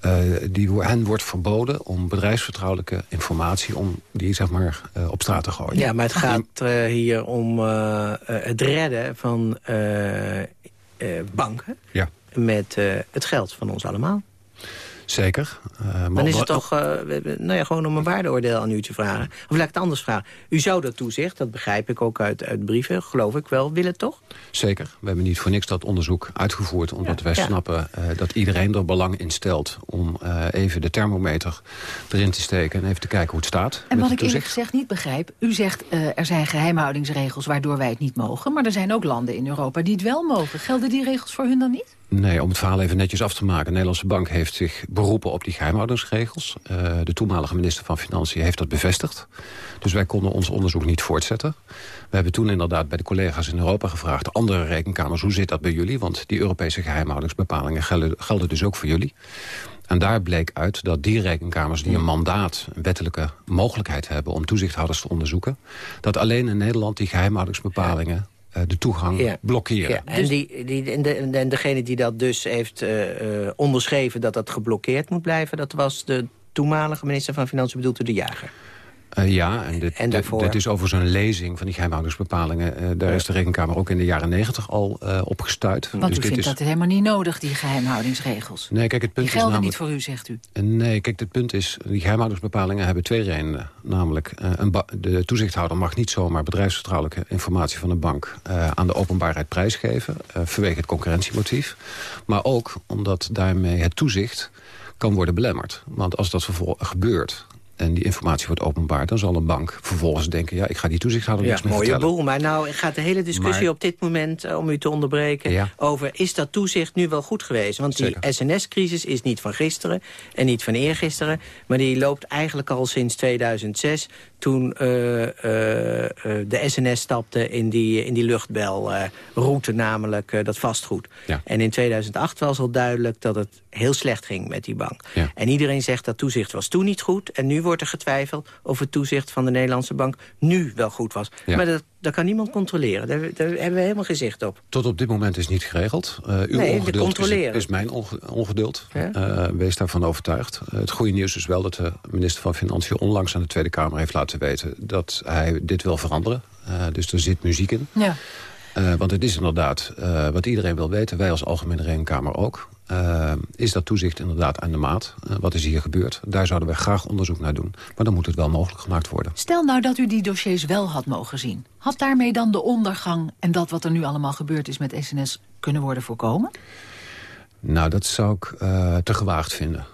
eh, die, hen wordt verboden om bedrijfsvertrouwelijke informatie... om die zeg maar eh, op straat te gooien. Ja, maar het gaat eh, hier om het redden van banken... Ja. met het geld van ons allemaal. Zeker. Uh, Dan is het toch, uh, nou ja, gewoon om een waardeoordeel aan u te vragen. Of laat ik het anders vragen. U zou dat toezicht, dat begrijp ik ook uit, uit brieven, geloof ik wel, willen toch? Zeker. We hebben niet voor niks dat onderzoek uitgevoerd. Omdat wij snappen uh, dat iedereen er belang in stelt... om even de thermometer erin te steken en even te kijken hoe het staat. En wat ik eerlijk gezegd niet begrijp... u zegt er zijn geheimhoudingsregels waardoor wij het niet mogen... maar er zijn ook landen in Europa die het wel mogen. Gelden die regels voor hun dan niet? Nee, om het verhaal even netjes af te maken. De Nederlandse Bank heeft zich beroepen op die geheimhoudingsregels. Uh, de toenmalige minister van Financiën heeft dat bevestigd. Dus wij konden ons onderzoek niet voortzetten. We hebben toen inderdaad bij de collega's in Europa gevraagd... de andere rekenkamers, hoe zit dat bij jullie? Want die Europese geheimhoudingsbepalingen gelden, gelden dus ook voor jullie. En daar bleek uit dat die rekenkamers die een mandaat... een wettelijke mogelijkheid hebben om toezichthouders te onderzoeken... dat alleen in Nederland die geheimhoudingsbepalingen eh, de toegang blokkeren. Ja. En, dus- die, die, en, de, en degene die dat dus heeft uh, onderschreven dat dat geblokkeerd moet blijven... dat was de toenmalige minister van Financiën bedoeld de jager. Uh, ja, en dit, en dit, is over zo'n lezing van die geheimhoudingsbepalingen. Uh, daar is de Rekenkamer ook in de jaren negentig al uh, op gestuurd. Want dus u vindt is... dat helemaal niet nodig, die geheimhoudingsregels? Nee, kijk, het punt die gelden is namelijk... niet voor u, zegt u? Nee, kijk, het punt is, die geheimhoudingsbepalingen hebben twee redenen. Namelijk, een de toezichthouder mag niet zomaar bedrijfsvertrouwelijke informatie van een bank... aan de openbaarheid prijsgeven, vanwege het concurrentiemotief. Maar ook omdat daarmee het toezicht kan worden belemmerd. Want als dat gebeurt, en die informatie wordt openbaar... dan zal een bank vervolgens denken... ja, ik ga die toezichthouder ja, niks meer mooie vertellen. boel, maar nou gaat de hele discussie op dit moment... Uh, om u te onderbreken, over is dat toezicht nu wel goed geweest? Want die SNS-crisis is niet van gisteren en niet van eergisteren... maar die loopt eigenlijk al sinds 2006 toen uh, uh, de SNS stapte in die, in die luchtbelroute, namelijk dat vastgoed. Ja. En in 2008 was al duidelijk dat het heel slecht ging met die bank. Ja. En iedereen zegt dat toezicht was toen niet goed. En nu wordt er getwijfeld of het toezicht van de Nederlandse bank nu wel goed was. Ja. Maar dat, dat kan niemand controleren. Daar, daar, hebben we helemaal gezicht op. Tot op dit moment is niet geregeld. Uh, uw nee, ongeduld is, is, mijn ongeduld. Ja? Uh, wees daarvan overtuigd. Uh, het goede nieuws is wel dat de minister van Financiën onlangs aan de Tweede Kamer heeft laten weten dat hij dit wil veranderen. dus er zit muziek in. Ja. Uh, want het is inderdaad, uh, wat iedereen wil weten, wij als Algemene Rekenkamer ook... Uh, is dat toezicht inderdaad aan de maat? wat is hier gebeurd? Daar zouden wij graag onderzoek naar doen. Maar dan moet het wel mogelijk gemaakt worden. Stel nou dat u die dossiers wel had mogen zien. Had daarmee dan de ondergang en dat wat er nu allemaal gebeurd is met SNS... kunnen worden voorkomen? Nou, dat zou ik te gewaagd vinden.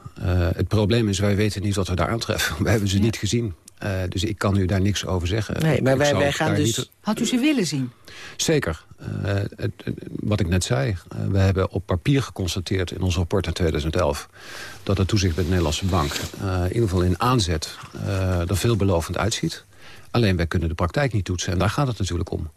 het probleem is, wij weten niet wat we daar aantreffen. We hebben ze ja. niet gezien. Uh, dus ik kan u daar niks over zeggen. Nee, maar wij, wij gaan dus... Niet... Had u ze willen zien? Zeker. Uh, het, het, wat ik net zei. Uh, we hebben op papier geconstateerd in ons rapport in 2011... dat het toezicht bij de Nederlandse Bank... in ieder geval in aanzet er veelbelovend uitziet. Alleen wij kunnen de praktijk niet toetsen. En daar gaat het natuurlijk om.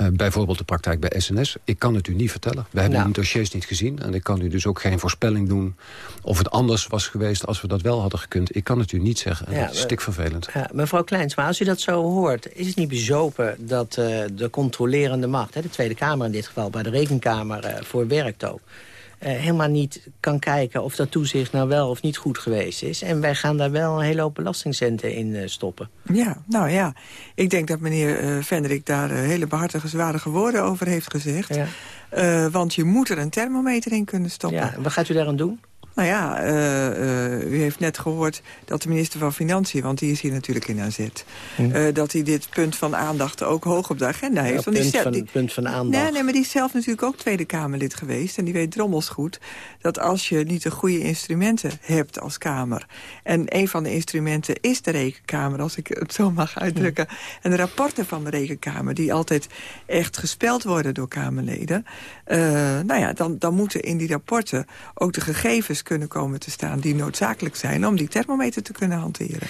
Uh, bijvoorbeeld de praktijk bij SNS. Ik kan het u niet vertellen. We hebben nou. die dossiers niet gezien. En ik kan u dus ook geen voorspelling doen of het anders was geweest als we dat wel hadden gekund. Ik kan het u niet zeggen. En ja, dat is stikvervelend. Ja, mevrouw Kleinsma, als u dat zo hoort, is het niet bezopen dat uh, de controlerende macht, hè, de Tweede Kamer in dit geval, bij de Rekenkamer uh, voor werkt ook, uh, helemaal niet kan kijken of dat toezicht nou wel of niet goed geweest is. En wij gaan daar wel een hele hoop belastingcenten in uh, stoppen. Ja, nou ja. Ik denk dat meneer uh, Vendrik daar hele behartige, zware woorden over heeft gezegd. Ja. want je moet er een thermometer in kunnen stoppen. Ja, wat gaat u daaraan doen? Nou ja, uh, uh, u heeft net gehoord dat de minister van Financiën... want die is hier natuurlijk in AZ... Hm. Uh, dat hij dit punt van aandacht ook hoog op de agenda heeft. Ja, punt, die van, die, punt van aandacht. Nee, nee, maar die is zelf natuurlijk ook Tweede Kamerlid geweest... en die weet drommels goed dat als je niet de goede instrumenten hebt als Kamer... en een van de instrumenten is de Rekenkamer, als ik het zo mag uitdrukken... Hm. en de rapporten van de Rekenkamer... die altijd echt gespeld worden door Kamerleden... nou ja, dan, dan moeten in die rapporten ook de gegevens kunnen komen te staan... die noodzakelijk zijn om die thermometer te kunnen hanteren.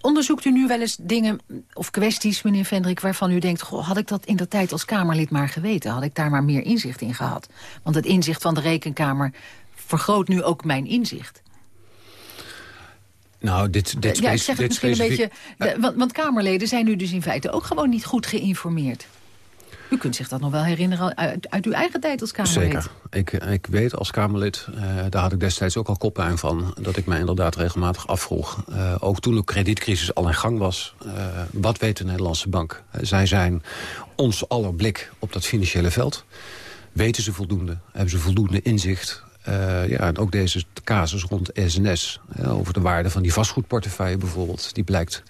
Onderzoekt u nu wel eens dingen of kwesties, meneer Vendrik... waarvan u denkt, goh, had ik dat in de tijd als Kamerlid maar geweten? Had ik daar maar meer inzicht in gehad? Want het inzicht van de Rekenkamer vergroot nu ook mijn inzicht. Nou, dit, dit Ja, ik zeg het misschien een beetje... De, want, want Kamerleden zijn nu dus in feite ook gewoon niet goed geïnformeerd. U kunt zich dat nog wel herinneren uit, uit uw eigen tijd als Kamerlid. Zeker. Ik, ik weet als Kamerlid, uh, daar had ik destijds ook al koppijn van... dat ik mij inderdaad regelmatig afvroeg. Uh, ook toen de kredietcrisis al in gang was. Uh, wat weet de Nederlandse bank? zij zijn ons aller blik op dat financiële veld. Weten ze voldoende? Hebben ze voldoende inzicht? ja, en ook deze casus rond SNS... over de waarde van die vastgoedportefeuille bijvoorbeeld... die blijkt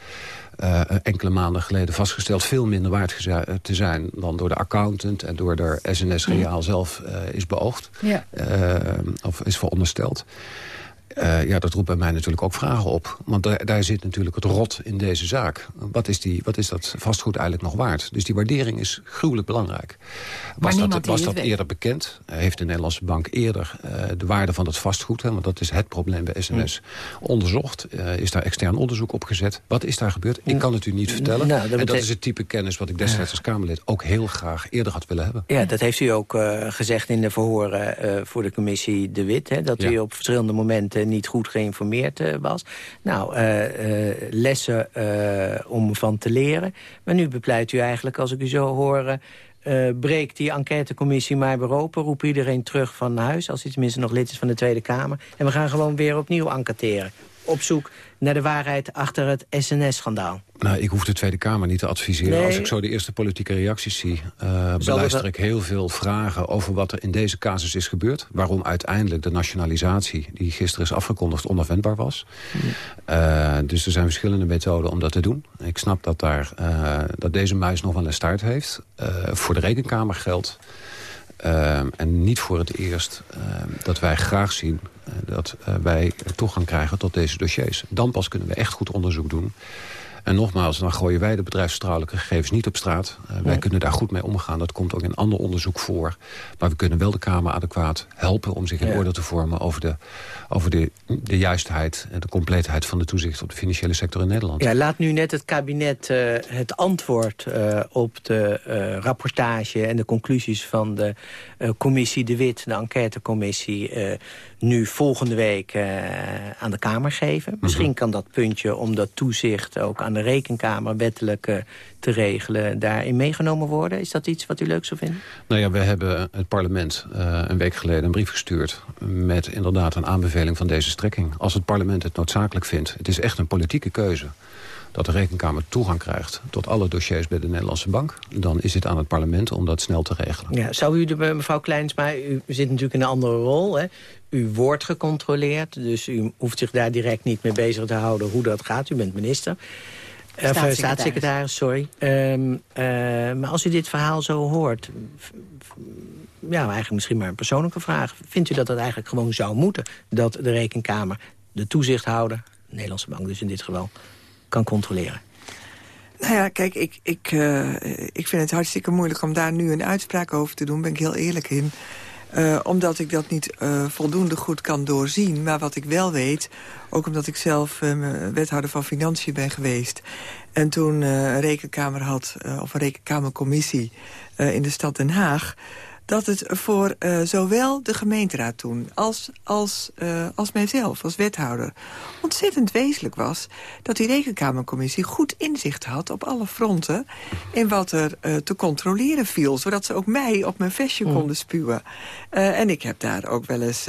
uh, enkele maanden geleden vastgesteld... veel minder waard te zijn dan door de accountant... en door de SNS Reaal zelf uh, is beoogd. Ja. Uh, of is verondersteld. Uh, ja, dat roept bij mij natuurlijk ook vragen op. Want daar, daar, zit natuurlijk het rot in deze zaak. Wat is, die, wat is dat vastgoed eigenlijk nog waard? Dus die waardering is gruwelijk belangrijk. Was dat, was dat eerder bekend? heeft de Nederlandse bank eerder uh, de waarde van het vastgoed... Hè, want dat is het probleem bij SNS, mm. onderzocht? Uh, is daar extern onderzoek op gezet? Wat is daar gebeurd? Ik kan het u niet vertellen. Nou, dat en dat is het type kennis wat ik destijds als Kamerlid... ook heel graag eerder had willen hebben. Ja, dat heeft u ook gezegd in de verhoren voor de commissie De Wit. Hè, dat ja. u op verschillende momenten niet goed geïnformeerd uh, was. Nou, uh, uh, lessen om van te leren. Maar nu bepleit u eigenlijk, als ik u zo hoor... breekt die enquêtecommissie maar weer open. Roep iedereen terug van huis, als hij tenminste nog lid is van de Tweede Kamer. En we gaan gewoon weer opnieuw enquêteren. Op zoek naar de waarheid achter het SNS-schandaal. Nou, ik hoef de Tweede Kamer niet te adviseren. Als ik zo de eerste politieke reacties zie... Uh, beluister ik heel veel vragen over wat er in deze casus is gebeurd. Waarom uiteindelijk de nationalisatie die gisteren is afgekondigd onafwendbaar was. Uh, dus er zijn verschillende methoden om dat te doen. Ik snap dat, daar, uh, dat deze muis nog wel een staart heeft. voor de Rekenkamer geldt... en niet voor het eerst dat wij graag zien dat wij toegang krijgen tot deze dossiers. Dan pas kunnen we echt goed onderzoek doen. En nogmaals, dan gooien wij de bedrijfsvertrouwelijke gegevens niet op straat. Uh, wij kunnen daar goed mee omgaan. Dat komt ook in ander onderzoek voor. Maar we kunnen wel de Kamer adequaat helpen om zich in orde te vormen... over, de, over de, de juistheid en de compleetheid van de toezicht op de financiële sector in Nederland. Ja, laat nu net het kabinet uh, het antwoord uh, op de rapportage... en de conclusies van de commissie De Wit, de enquêtecommissie nu volgende week uh, aan de Kamer geven. Mhm. Misschien kan dat puntje om dat toezicht ook aan de Rekenkamer wettelijk uh, te regelen... daarin meegenomen worden. Is dat iets wat u leuk zou vinden? Nou ja, we hebben het parlement uh, een week geleden een brief gestuurd... met inderdaad een aanbeveling van deze strekking. Als het parlement het noodzakelijk vindt. Het is echt een politieke keuze dat de Rekenkamer toegang krijgt tot alle dossiers bij de Nederlandse Bank... dan is het aan het parlement om dat snel te regelen. Ja, zou u, de, mevrouw Kleinsma, u zit natuurlijk in een andere rol... Hè? U wordt gecontroleerd, dus u hoeft zich daar direct niet mee bezig te houden... hoe dat gaat, u bent minister. Staatssecretaris. staatssecretaris, sorry. Um, uh, maar als u dit verhaal zo hoort... ja, eigenlijk misschien maar een persoonlijke vraag. Vindt u dat dat eigenlijk gewoon zou moeten? Dat de Rekenkamer, de toezichthouder... de Nederlandse bank dus in dit geval kan controleren? Nou ja, kijk, ik, ik, uh, ik vind het hartstikke moeilijk om daar nu een uitspraak over te doen. ben ik heel eerlijk in. Uh, omdat ik dat niet uh, voldoende goed kan doorzien. Maar wat ik wel weet, ook omdat ik zelf wethouder van Financiën ben geweest... en toen een rekenkamer had, of een rekenkamercommissie in de stad Den Haag dat het voor uh, zowel de gemeenteraad toen als, als, uh, als mijzelf, als wethouder... ontzettend wezenlijk was dat die rekenkamercommissie goed inzicht had... op alle fronten in wat er uh, te controleren viel... zodat ze ook mij op mijn vestje mm. konden spuwen. en ik heb daar ook wel eens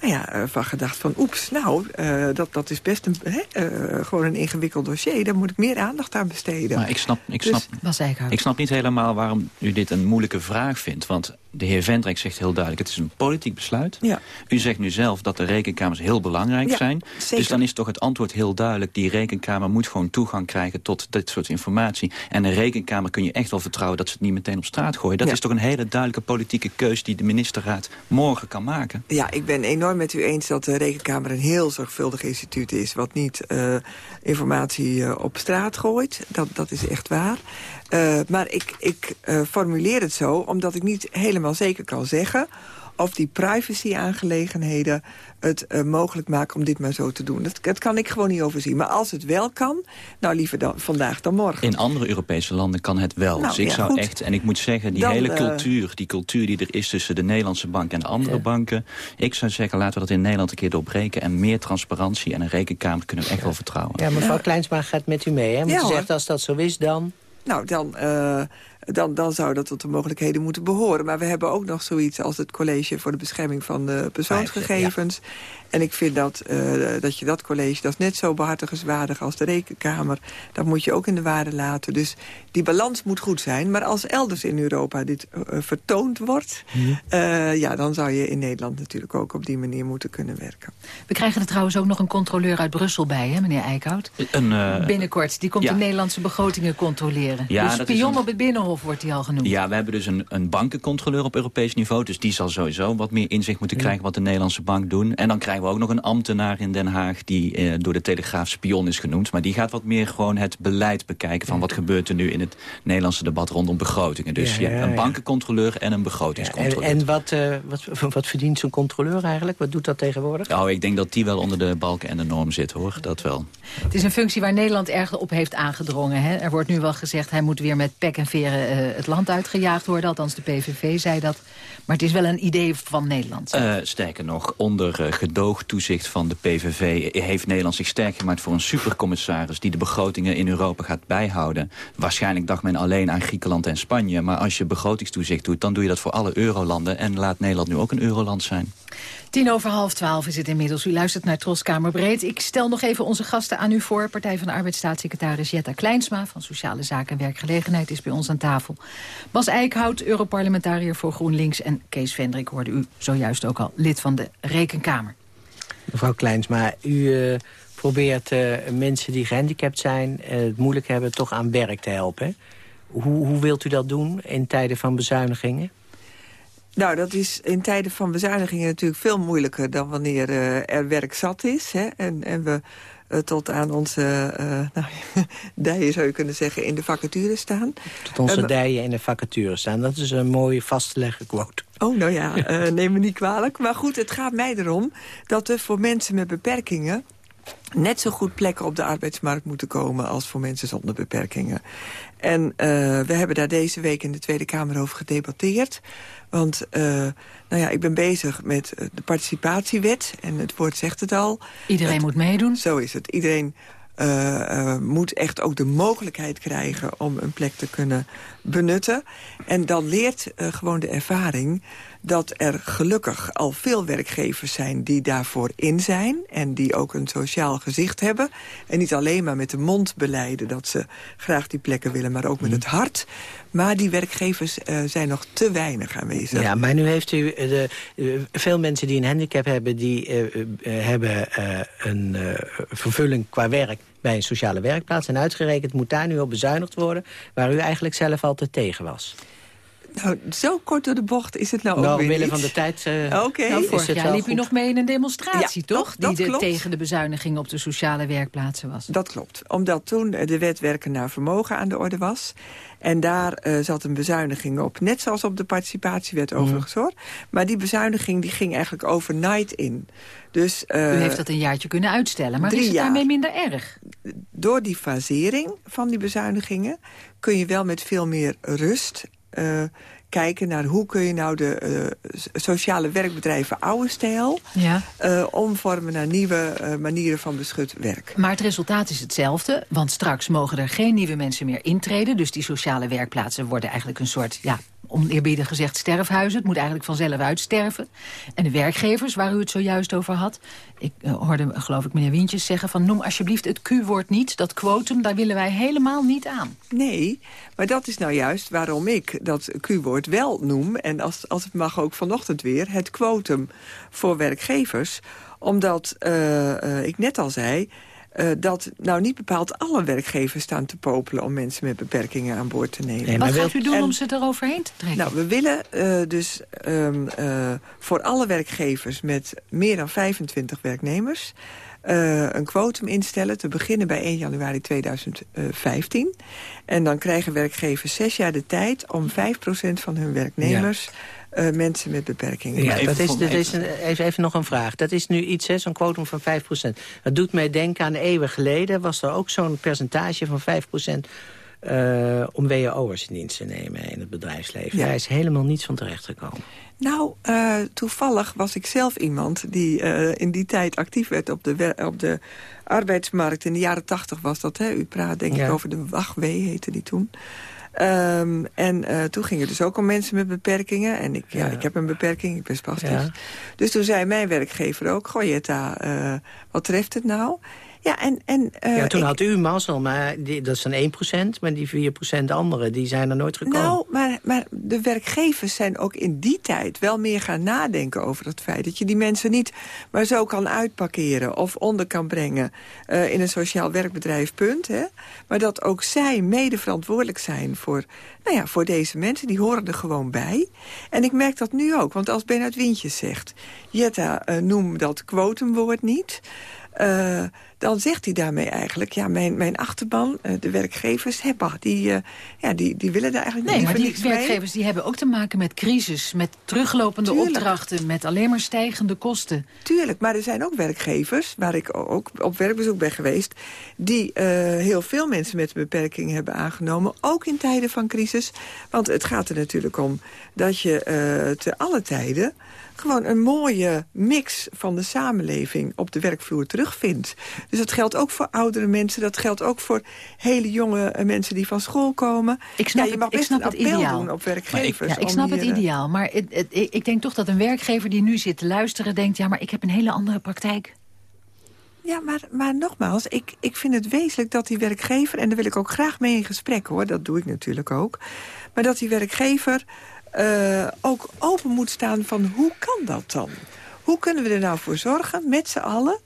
nou ja, eh, van gedacht van oeps, nou, uh, dat, dat is best een, uh, gewoon een ingewikkeld dossier. Daar moet ik meer aandacht aan besteden. Maar ik snap, ik dus, snap, ik snap niet helemaal waarom u dit een moeilijke vraag vindt. Want de heer Vendrijk zegt heel duidelijk, het is een politiek besluit. Ja. U zegt nu zelf dat de rekenkamers heel belangrijk ja, zijn. Zeker. Dus dan is toch het antwoord heel duidelijk. Die rekenkamer moet gewoon toegang krijgen tot dit soort informatie. En de rekenkamer kun je echt wel vertrouwen dat ze het niet meteen op straat gooien. Dat ja. is toch een hele duidelijke politieke keus die de ministerraad morgen kan maken. Ja, ik ben enorm met u eens dat de rekenkamer een heel zorgvuldig instituut is. Wat niet uh, informatie uh, op straat gooit. Dat, dat is echt waar. Uh, maar ik, ik formuleer het zo omdat ik niet helemaal zeker kan zeggen of die privacy-aangelegenheden het uh, mogelijk maken om dit maar zo te doen. Dat, dat, kan ik gewoon niet overzien. Maar als het wel kan, nou liever dan, vandaag dan morgen. In andere Europese landen kan het wel. Nou, dus ik ja, zou goed. echt, en ik moet zeggen, die dan, hele cultuur... die cultuur die er is tussen de Nederlandse bank en de andere ja. banken... ik zou zeggen, laten we dat in Nederland een keer doorbreken... en meer transparantie en een rekenkamer kunnen we echt wel vertrouwen. Ja, mevrouw Kleinsma gaat met u mee, hè? Want ja, u zegt, als dat zo is, dan... Nou, dan uh, dan, dan zou dat tot de mogelijkheden moeten behoren. Maar we hebben ook nog zoiets als het College voor de Bescherming van de Persoonsgegevens. En ik vind dat, uh, dat je dat college, dat is net zo behartigenswaardig als de rekenkamer. Dat moet je ook in de waarde laten. Dus die balans moet goed zijn. Maar als elders in Europa dit uh, vertoond wordt... Uh, ja, dan zou je in Nederland natuurlijk ook op die manier moeten kunnen werken. We krijgen er trouwens ook nog een controleur uit Brussel bij, hè, meneer Eickhout? Een, Binnenkort. Die komt ja. de Nederlandse begrotingen controleren. Ja, dus spion een... op het Binnenhof wordt die al genoemd. Ja, we hebben dus een, een bankencontroleur op Europees niveau. Dus die zal sowieso wat meer inzicht moeten krijgen... wat de Nederlandse bank doen. En dan krijgen we ook nog een ambtenaar in Den Haag... die eh, door de Telegraaf spion is genoemd. Maar die gaat wat meer gewoon het beleid bekijken... van wat gebeurt er nu in het Nederlandse debat rondom begrotingen. Dus ja, ja, een bankencontroleur en een begrotingscontroleur. en en wat, uh, wat, wat verdient zo'n controleur eigenlijk? Wat doet dat tegenwoordig? Oh, ik denk dat die wel onder de balken en de norm zit, hoor. Dat wel. Het is een functie waar Nederland erg op heeft aangedrongen. Hè? Er wordt nu wel gezegd, hij moet weer met pek en veren uh, het land uitgejaagd worden. Althans, de PVV zei dat. Maar het is wel een idee van Nederland. Uh, sterker nog, onder uh, gedoogtoezicht van de PVV... heeft Nederland zich sterk gemaakt voor een supercommissaris... die de begrotingen in Europa gaat bijhouden. Waarschijnlijk dacht men alleen aan Griekenland en Spanje. Maar als je begrotingstoezicht doet, dan doe je dat voor alle eurolanden. En laat Nederland nu ook een euroland zijn. Tien over half twaalf is het inmiddels. U luistert naar Troskamer Breed. Ik stel nog even onze gasten aan u voor. Partij van de Arbeidsstaatssecretaris Jetta Kleinsma... van Sociale Zaken en Werkgelegenheid is bij ons aan tafel. Bas Eickhout, Europarlementariër voor GroenLinks... en Kees Vendrik hoorde u zojuist ook al lid van de Rekenkamer. Mevrouw Kleinsma, u uh, probeert uh, mensen die gehandicapt zijn... Uh, het moeilijk hebben toch aan werk te helpen. Hoe, hoe wilt u dat doen in tijden van bezuinigingen? Nou, dat is in tijden van bezuinigingen natuurlijk veel moeilijker... dan wanneer uh, er werk zat is. Hè? En, en we tot aan onze uh, nou, dijen, zou je kunnen zeggen, in de vacature staan. Tot onze dijen in de vacature staan. Dat is een mooie vastgelegde quote. Oh, nou ja, neem me niet kwalijk. Maar goed, het gaat mij erom dat er voor mensen met beperkingen net zo goed plekken op de arbeidsmarkt moeten komen... als voor mensen zonder beperkingen. En uh, we hebben daar deze week in de Tweede Kamer over gedebatteerd. Want uh, nou ja, ik ben bezig met de participatiewet. En het woord zegt het al. Iedereen het, moet meedoen. Zo is het. Iedereen uh, moet echt ook de mogelijkheid krijgen om een plek te kunnen benutten. En dan leert gewoon de ervaring dat er gelukkig al veel werkgevers zijn die daarvoor in zijn... en die ook een sociaal gezicht hebben. En niet alleen maar met de mond beleiden dat ze graag die plekken willen... maar ook met het hart. Maar die werkgevers uh, zijn nog te weinig aanwezig. Ja, maar nu heeft u de, uh, veel mensen die een handicap hebben... die hebben een vervulling qua werk bij een sociale werkplaats. En uitgerekend moet daar nu op bezuinigd worden... waar u eigenlijk zelf altijd tegen was. Nou, zo kort door de bocht is het nou, nou ook weer omwille niet. van de tijd uh, Oké. Okay. Nou, vorig jaar liep goed. u nog mee in een demonstratie, ja, toch? Dat, die dat de, tegen de bezuiniging op de sociale werkplaatsen was. Dat klopt. Omdat toen de wet werken naar vermogen aan de orde was. En daar uh, zat een bezuiniging op. Net zoals op de participatiewet Mhm. overigens, hoor. Maar die bezuiniging die ging eigenlijk overnight in. Dus, uh, U heeft dat een jaartje kunnen uitstellen, maar is het jaar. daarmee minder erg? Door die fasering van die bezuinigingen... kun je wel met veel meer rust kijken naar hoe kun je nou de uh, sociale werkbedrijven oude stijl... Ja. Uh, omvormen naar nieuwe uh, manieren van beschut werk. Maar het resultaat is hetzelfde, want straks mogen er geen nieuwe mensen meer intreden. Dus die sociale werkplaatsen worden eigenlijk een soort... ja, oneerbiedig gezegd sterfhuizen. Het moet eigenlijk vanzelf uitsterven. En de werkgevers, waar u het zojuist over had... ik uh, hoorde, geloof ik, meneer Wientjes zeggen... van noem alsjeblieft het Q-woord niet, dat quotum... daar willen wij helemaal niet aan. Nee, maar dat is nou juist waarom ik dat Q-woord wel noem... en als, als het mag ook vanochtend weer, het quotum voor werkgevers. Omdat, uh, uh, ik net al zei... Uh, dat nou niet bepaald alle werkgevers staan te popelen... om mensen met beperkingen aan boord te nemen. Nee, Wat gaat u doen en, om ze eroverheen te trekken? Nou, we willen uh, dus um, uh, voor alle werkgevers met meer dan 25 werknemers... een quotum instellen te beginnen bij 1 januari 2015. En dan krijgen werkgevers zes jaar de tijd om 5% van hun werknemers... Ja. Uh, mensen met beperkingen. Ja, dat is, dat is een, even, even nog een vraag. Dat is nu iets, zo'n quotum van 5% Dat doet mij denken aan eeuwen geleden... was er ook zo'n percentage van 5% uh, om WO'ers in dienst te nemen in het bedrijfsleven. Ja. Daar is helemaal niets van terechtgekomen. Nou, uh, toevallig was ik zelf iemand die uh, in die tijd actief werd op de, op de arbeidsmarkt. In de jaren tachtig was dat, hè? U praat denk ja. ik over de WAGW, heette die toen. Ehm, en uh, toen ging het dus ook om mensen met beperkingen. En ik, ja. ik heb een beperking, ik ben spastisch. Ja. Dus toen zei mijn werkgever ook... Goh, Jetta, uh, wat treft het nou? Ja, en, en, uh, ja, toen ik, had u mazzel, maar die, dat is dan 1%. Maar die 4% anderen, die zijn er nooit gekomen. Nou, maar, maar de werkgevers zijn ook in die tijd wel meer gaan nadenken over het feit... dat je die mensen niet maar zo kan uitparkeren of onder kan brengen... Uh, in een sociaal werkbedrijf, punt. Hè? Maar dat ook zij mede verantwoordelijk zijn voor, nou ja, voor deze mensen. Die horen er gewoon bij. En ik merk dat nu ook, want als Bernard Wintjes zegt... Jetta, uh, noem dat quotumwoord niet... Uh, dan zegt hij daarmee eigenlijk... ja, mijn, mijn achterban, uh, de werkgevers, hebben, die, uh, ja, die, die willen daar eigenlijk nee, niet maar die werkgevers die hebben ook te maken met crisis... met teruglopende Tuurlijk. opdrachten, met alleen maar stijgende kosten. Tuurlijk, maar er zijn ook werkgevers... waar ik ook op werkbezoek ben geweest... die uh, heel veel mensen met een beperking hebben aangenomen... ook in tijden van crisis. Want het gaat er natuurlijk om dat je te alle tijden gewoon een mooie mix van de samenleving op de werkvloer terugvindt. Dus dat geldt ook voor oudere mensen. Dat geldt ook voor hele jonge mensen die van school komen. Ik snap ja, je mag het, best ik snap een het appel ideaal. doen op werkgevers. Ja, ik snap hier, het ideaal. Maar het, het, ik denk toch dat een werkgever die nu zit te luisteren... denkt, ja, maar ik heb een hele andere praktijk. Ja, maar, maar nogmaals, ik, ik vind het wezenlijk dat die werkgever... en daar wil ik ook graag mee in gesprek, hoor. Dat doe ik natuurlijk ook. Maar dat die werkgever uh, ook open moet staan van hoe kan dat dan? Hoe kunnen we er nou voor zorgen, met z'n allen...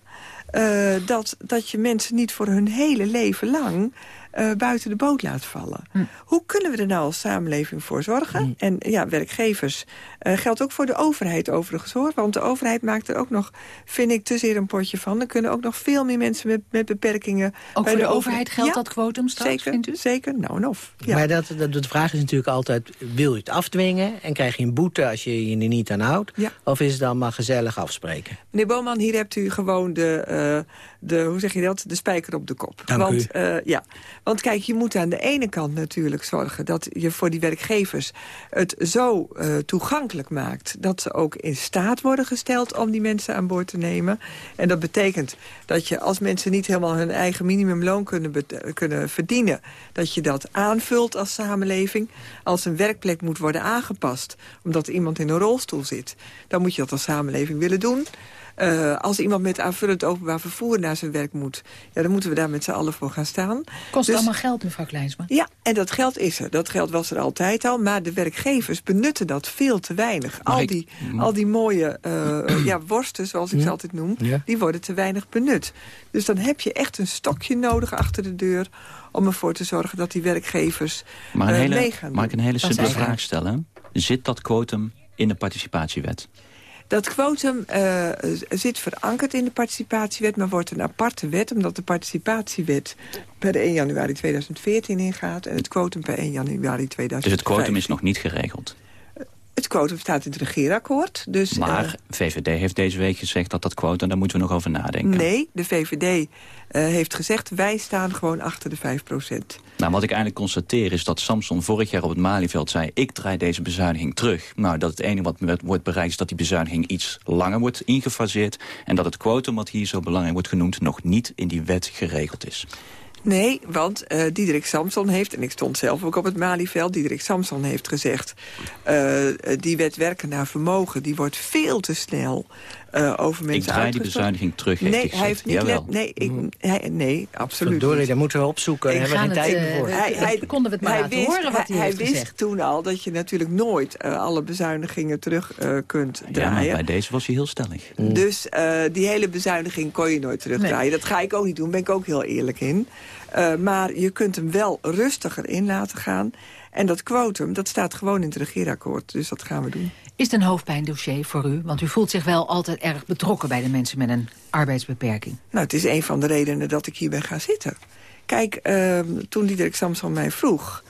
Uh, dat, dat je mensen niet voor hun hele leven lang uh, buiten de boot laat vallen. Hm. Hoe kunnen we er nou als samenleving voor zorgen? Hm. En ja, werkgevers uh, geldt ook voor de overheid overigens hoor. Want de overheid maakt er ook nog, vind ik, te zeer een potje van. Er kunnen ook nog veel meer mensen met, met beperkingen... Ook bij voor de, de overheid geldt ja, dat quotum straks, zeker, vindt u? Zeker, nou en of. Ja. Maar dat, dat, de vraag is natuurlijk altijd, wil je het afdwingen... en krijg je een boete als je je er niet aan houdt? Ja. Of is het dan maar gezellig afspreken? Meneer Boman, hier hebt u gewoon de, uh, de hoe zeg je dat, de spijker op de kop. Dank Want, u. Uh, ja, want kijk, je moet aan de ene kant natuurlijk zorgen... dat je voor die werkgevers het zo uh, toegankelijk maakt... dat ze ook in staat worden gesteld om die mensen aan boord te nemen. En dat betekent dat je als mensen niet helemaal hun eigen minimumloon kunnen, kunnen verdienen... dat je dat aanvult als samenleving. Als een werkplek moet worden aangepast omdat iemand in een rolstoel zit... dan moet je dat als samenleving willen doen... Uh, als iemand met aanvullend openbaar vervoer naar zijn werk moet... Ja, dan moeten we daar met z'n allen voor gaan staan. Kost dus, allemaal geld, mevrouw Kleinsma. Ja, en dat geld is er. Dat geld was er altijd al. Maar de werkgevers benutten dat veel te weinig. Al die, ik... al die mooie uh, ja, worsten, zoals ik ze altijd noem... Ja. die worden te weinig benut. Dus dan heb je echt een stokje nodig achter de deur om ervoor te zorgen dat die werkgevers maar een uh, hele. Mag ik een hele simpele vraag stellen? Zit dat quotum in de participatiewet? Dat quotum uh, zit verankerd in de participatiewet... maar wordt een aparte wet, omdat de participatiewet... per 1 januari 2014 ingaat... en het quotum per 1 januari 2015. Dus het quotum is nog niet geregeld? Het quotum staat in het regeerakkoord. Dus, maar uh, VVD heeft deze week gezegd dat dat quotum... daar moeten we nog over nadenken. Nee, de VVD uh, heeft gezegd... wij staan gewoon achter de 5 procent. Nou, wat ik eigenlijk constateer is dat Samson vorig jaar op het Malieveld zei... ik draai deze bezuiniging terug. Nou, dat het enige wat wordt bereikt is dat die bezuiniging iets langer wordt ingefaseerd... en dat het quotum wat hier zo belangrijk wordt genoemd... nog niet in die wet geregeld is. Nee, want uh, Diederik Samson heeft, en ik stond zelf ook op het Malieveld... Diederik Samson heeft gezegd, uh, die wet werken naar vermogen... die wordt veel te snel uh, over mensen Ik draai die bezuiniging terug, heeft nee, hij, hij heeft niet Jawel. let, nee, ik, hij, nee, absoluut daar moeten we opzoeken. Daar hebben we geen tijd voor. Hij, hij, konden we het maar hij laten wist, horen wat hij, hij heeft wist toen al dat je natuurlijk nooit uh, alle bezuinigingen terug uh, kunt draaien. Ja, maar bij deze was hij heel stellig. Mm. Dus uh, die hele bezuiniging kon je nooit terugdraaien. Nee. Dat ga ik ook niet doen, ben ik ook heel eerlijk in. Uh, maar je kunt hem wel rustiger in laten gaan. En dat quotum, dat staat gewoon in het regeerakkoord. Dus dat gaan we doen. Is het een hoofdpijndossier voor u? Want u voelt zich wel altijd erg betrokken bij de mensen met een arbeidsbeperking. Nou, het is een van de redenen dat ik hier ben gaan zitten. Kijk, uh, toen Diederik Samson mij vroeg...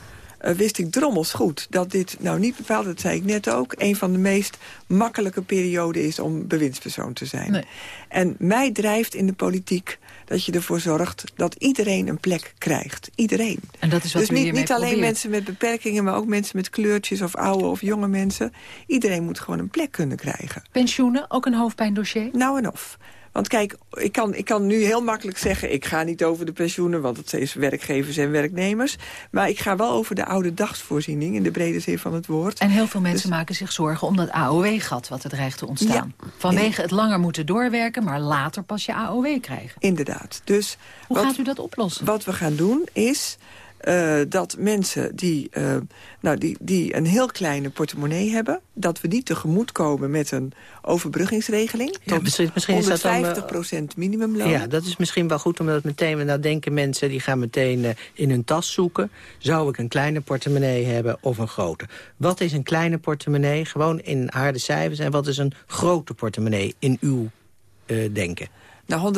Uh, wist ik drommels goed dat dit nou niet bepaald, dat zei ik net ook... een van de meest makkelijke perioden is om bewindspersoon te zijn. Nee. En mij drijft in de politiek dat je ervoor zorgt dat iedereen een plek krijgt. Iedereen. En dat is wat dus niet, alleen probeert. mensen met beperkingen, maar ook mensen met kleurtjes of oude of jonge mensen. Iedereen moet gewoon een plek kunnen krijgen. Pensioenen, ook een hoofdpijndossier? Nou en of. Want kijk, ik kan, ik kan nu heel makkelijk zeggen... ik ga niet over de pensioenen, want het is werkgevers en werknemers. Maar ik ga wel over de oude dagsvoorziening... in de brede zin van het woord. En heel veel mensen maken zich zorgen om dat AOW-gat... wat er dreigt te ontstaan. Vanwege het langer moeten doorwerken... maar later pas je AOW krijgen. Inderdaad. Dus Hoe wat, gaat u dat oplossen? Wat we gaan doen is... Uh, dat mensen die, uh, nou, die, die een heel kleine portemonnee hebben... dat we die tegemoet komen met een overbruggingsregeling. Ja, tot misschien, misschien is dat 150 dan, minimumloon. Ja, dat is misschien wel goed, omdat meteen... Nou denken mensen, die gaan meteen uh, in hun tas zoeken. Zou ik een kleine portemonnee hebben of een grote? Wat is een kleine portemonnee? Gewoon in harde cijfers. En wat is een grote portemonnee in uw denken? Nou,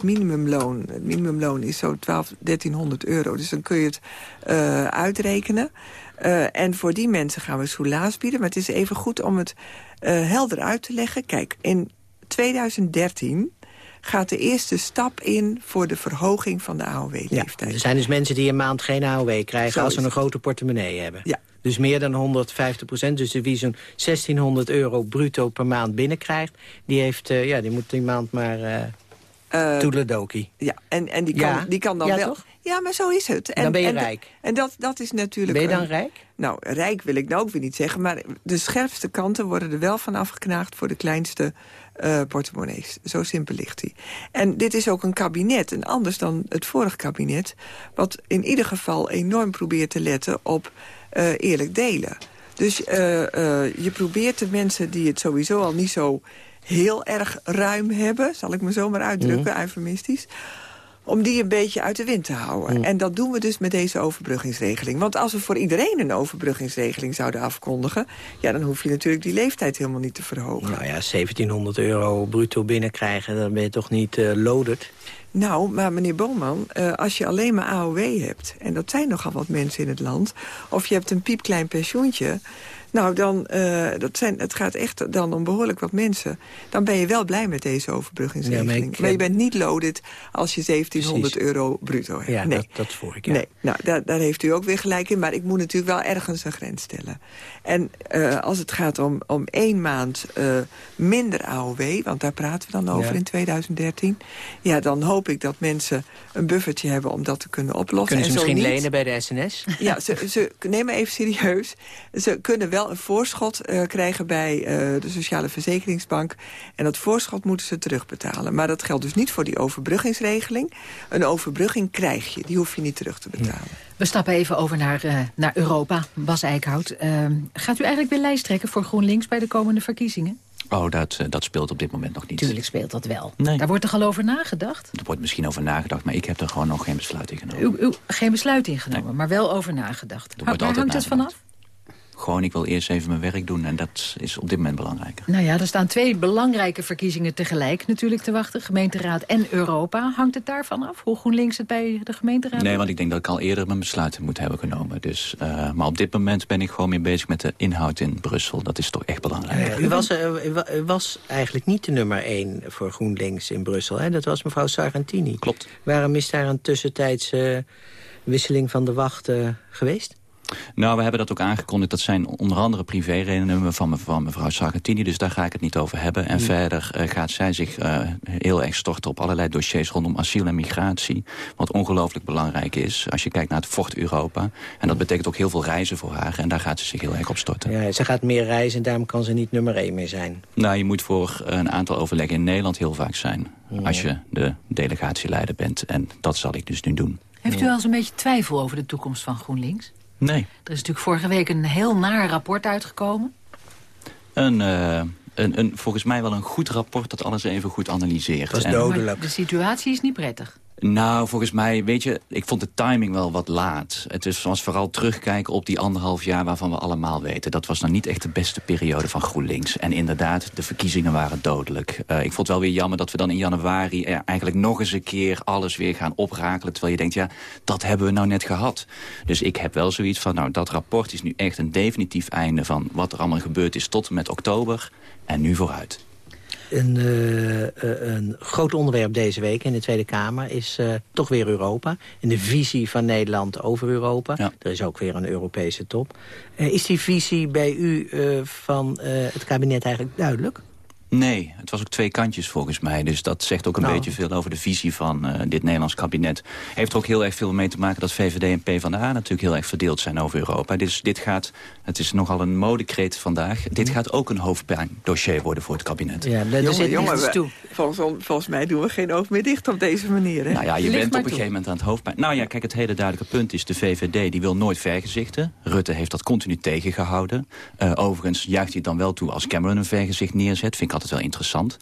150% minimumloon. Het minimumloon is zo 12, 1300 euro. Dus dan kun je het uh, uitrekenen. Uh, en voor die mensen gaan we soelaas bieden. Maar het is even goed om het uh, helder uit te leggen. Kijk, in 2013 gaat de eerste stap in voor de verhoging van de AOW-leeftijd. Ja, er zijn dus mensen die een maand geen AOW krijgen... Zo als ze een grote portemonnee hebben. Ja. Dus meer dan 150 procent. Dus wie zo'n 1600 euro bruto per maand binnenkrijgt... die, heeft, uh, ja, die moet die maand maar uh, uh, toedeledokie. Ja, en, en die, kan, Ja. die kan dan Ja, wel... toch? Ja, maar zo is het. En, Dan ben je en, rijk. En dat, dat is natuurlijk... Ben je dan een- rijk? Nou, rijk wil ik nou ook weer niet zeggen. Maar de scherpste kanten worden er wel van afgeknaagd... voor de kleinste eh, portemonnees. Zo simpel ligt hij. En dit is ook een kabinet, en anders dan het vorige kabinet... wat in ieder geval enorm probeert te letten op eh, eerlijk delen. Dus eh, eh, je probeert de mensen die het sowieso al niet zo heel erg ruim hebben... zal ik me zo maar uitdrukken, eufemistisch om die een beetje uit de wind te houden. En dat doen we dus met deze overbruggingsregeling. Want als we voor iedereen een overbruggingsregeling zouden afkondigen... ja, dan hoef je natuurlijk die leeftijd helemaal niet te verhogen. Nou ja, 1700 euro bruto binnenkrijgen, dan ben je toch niet uh, loaded? Nou, maar meneer Boman, uh, als je alleen maar AOW hebt... en dat zijn nogal wat mensen in het land... of je hebt een piepklein pensioentje... Nou, dan, uh, dat zijn, het gaat echt dan om behoorlijk wat mensen. Dan ben je wel blij met deze overbruggingsregeling. Ja, maar, je bent niet loaded als je 1700 Precies. euro bruto hebt. Ja, nee. dat, dat voor ik, ja. Nee, nou, daar, daar heeft u ook weer gelijk in. Maar ik moet natuurlijk wel ergens een grens stellen. En uh, als het gaat om, om één maand uh, minder AOW... want daar praten we dan over Ja. in 2013... ja, dan hoop ik dat mensen een buffertje hebben om dat te kunnen oplossen. Kunnen ze en zo misschien niet, lenen bij de SNS? ja, ze, ze, neem maar even serieus. Ze kunnen wel een voorschot eh, krijgen bij eh, de Sociale Verzekeringsbank. En dat voorschot moeten ze terugbetalen. Maar dat geldt dus niet voor die overbruggingsregeling. Een overbrugging krijg je, die hoef je niet terug te betalen. We stappen even over naar, eh, naar Europa. Bas Eickhout, eh, gaat u eigenlijk weer lijst trekken voor GroenLinks bij de komende verkiezingen? Oh, dat, eh, dat speelt op dit moment nog niet. Tuurlijk speelt dat wel. Nee. Daar wordt toch al over nagedacht? Er wordt misschien over nagedacht, maar ik heb er gewoon nog geen besluit in genomen. U, u geen besluit ingenomen, maar wel over nagedacht. wordt Waar altijd hangt het vanaf? Gewoon, ik wil eerst even mijn werk doen en dat is op dit moment belangrijk. Nou ja, er staan twee belangrijke verkiezingen tegelijk natuurlijk te wachten. Gemeenteraad en Europa. Hangt het daarvan af? Hoe GroenLinks het bij de gemeenteraad Nee, want ik denk dat ik al eerder mijn besluiten moet hebben genomen. Dus, uh, maar op dit moment ben ik gewoon meer bezig met de inhoud in Brussel. Dat is toch echt belangrijk. Ja, u, was, uh, u, u was eigenlijk niet de nummer één voor GroenLinks in Brussel. Hè? Dat was mevrouw Sargentini. Klopt. Waarom is daar een tussentijdse wisseling van de wacht uh, geweest? Nou, we hebben dat ook aangekondigd. Dat zijn onder andere privéredenen van, van mevrouw Sargentini. Dus daar ga ik het niet over hebben. En Hmm. verder uh, gaat zij zich uh, heel erg storten op allerlei dossiers rondom asiel en migratie. Wat ongelooflijk belangrijk is als je kijkt naar het vocht Europa. En dat betekent ook heel veel reizen voor haar. En daar gaat ze zich heel erg op storten. Ja, ze gaat meer reizen en daarom kan ze niet nummer één meer zijn. Nou, je moet voor een aantal overleggen in Nederland heel vaak zijn. Ja. Als je de delegatieleider bent. En dat zal ik dus nu doen. Heeft u wel eens een beetje twijfel over de toekomst van GroenLinks? Nee. Er is natuurlijk vorige week een heel naar rapport uitgekomen. Een, uh, een, een, volgens mij wel een goed rapport dat alles even goed analyseert. Dat is dodelijk. de situatie is niet prettig. Nou, volgens mij, weet je, ik vond de timing wel wat laat. Het is, was vooral terugkijken op die anderhalf jaar waarvan we allemaal weten. Dat was nou niet echt de beste periode van GroenLinks. En inderdaad, de verkiezingen waren dodelijk. Uh, ik vond het wel weer jammer dat we dan in januari eigenlijk nog eens een keer alles weer gaan oprakelen. Terwijl je denkt, ja, dat hebben we nou net gehad. Dus ik heb wel zoiets van, nou, dat rapport is nu echt een definitief einde van wat er allemaal gebeurd is tot en met oktober. En nu vooruit. Een, uh, uh, een groot onderwerp deze week in de Tweede Kamer is uh, toch weer Europa. En de visie van Nederland over Europa. Ja. Er is ook weer een Europese top. is die visie bij u van het kabinet eigenlijk duidelijk? Nee, het was ook twee kantjes volgens mij. Dus dat zegt ook een Nou. beetje veel over de visie van eh, dit Nederlands kabinet. Heeft er ook heel erg veel mee te maken dat VVD en PvdA natuurlijk heel erg verdeeld zijn over Europa. Dit, is, dit gaat, het is nogal een modekreet vandaag. Dit gaat ook een hoofdpijndossier worden voor het kabinet. Ja, daar Jongen, zit jongen, toe. volgens, volgens mij doen we geen oog meer dicht op deze manier. Hè? Nou ja, je bent op een toe. gegeven moment aan het hoofdpijn. Nou ja, kijk, het hele duidelijke punt is... de VVD die wil nooit vergezichten. Rutte heeft dat continu tegengehouden. Eh, overigens juicht hij dan wel toe als Cameron een vergezicht neerzet. Vind ik altijd wel interessant.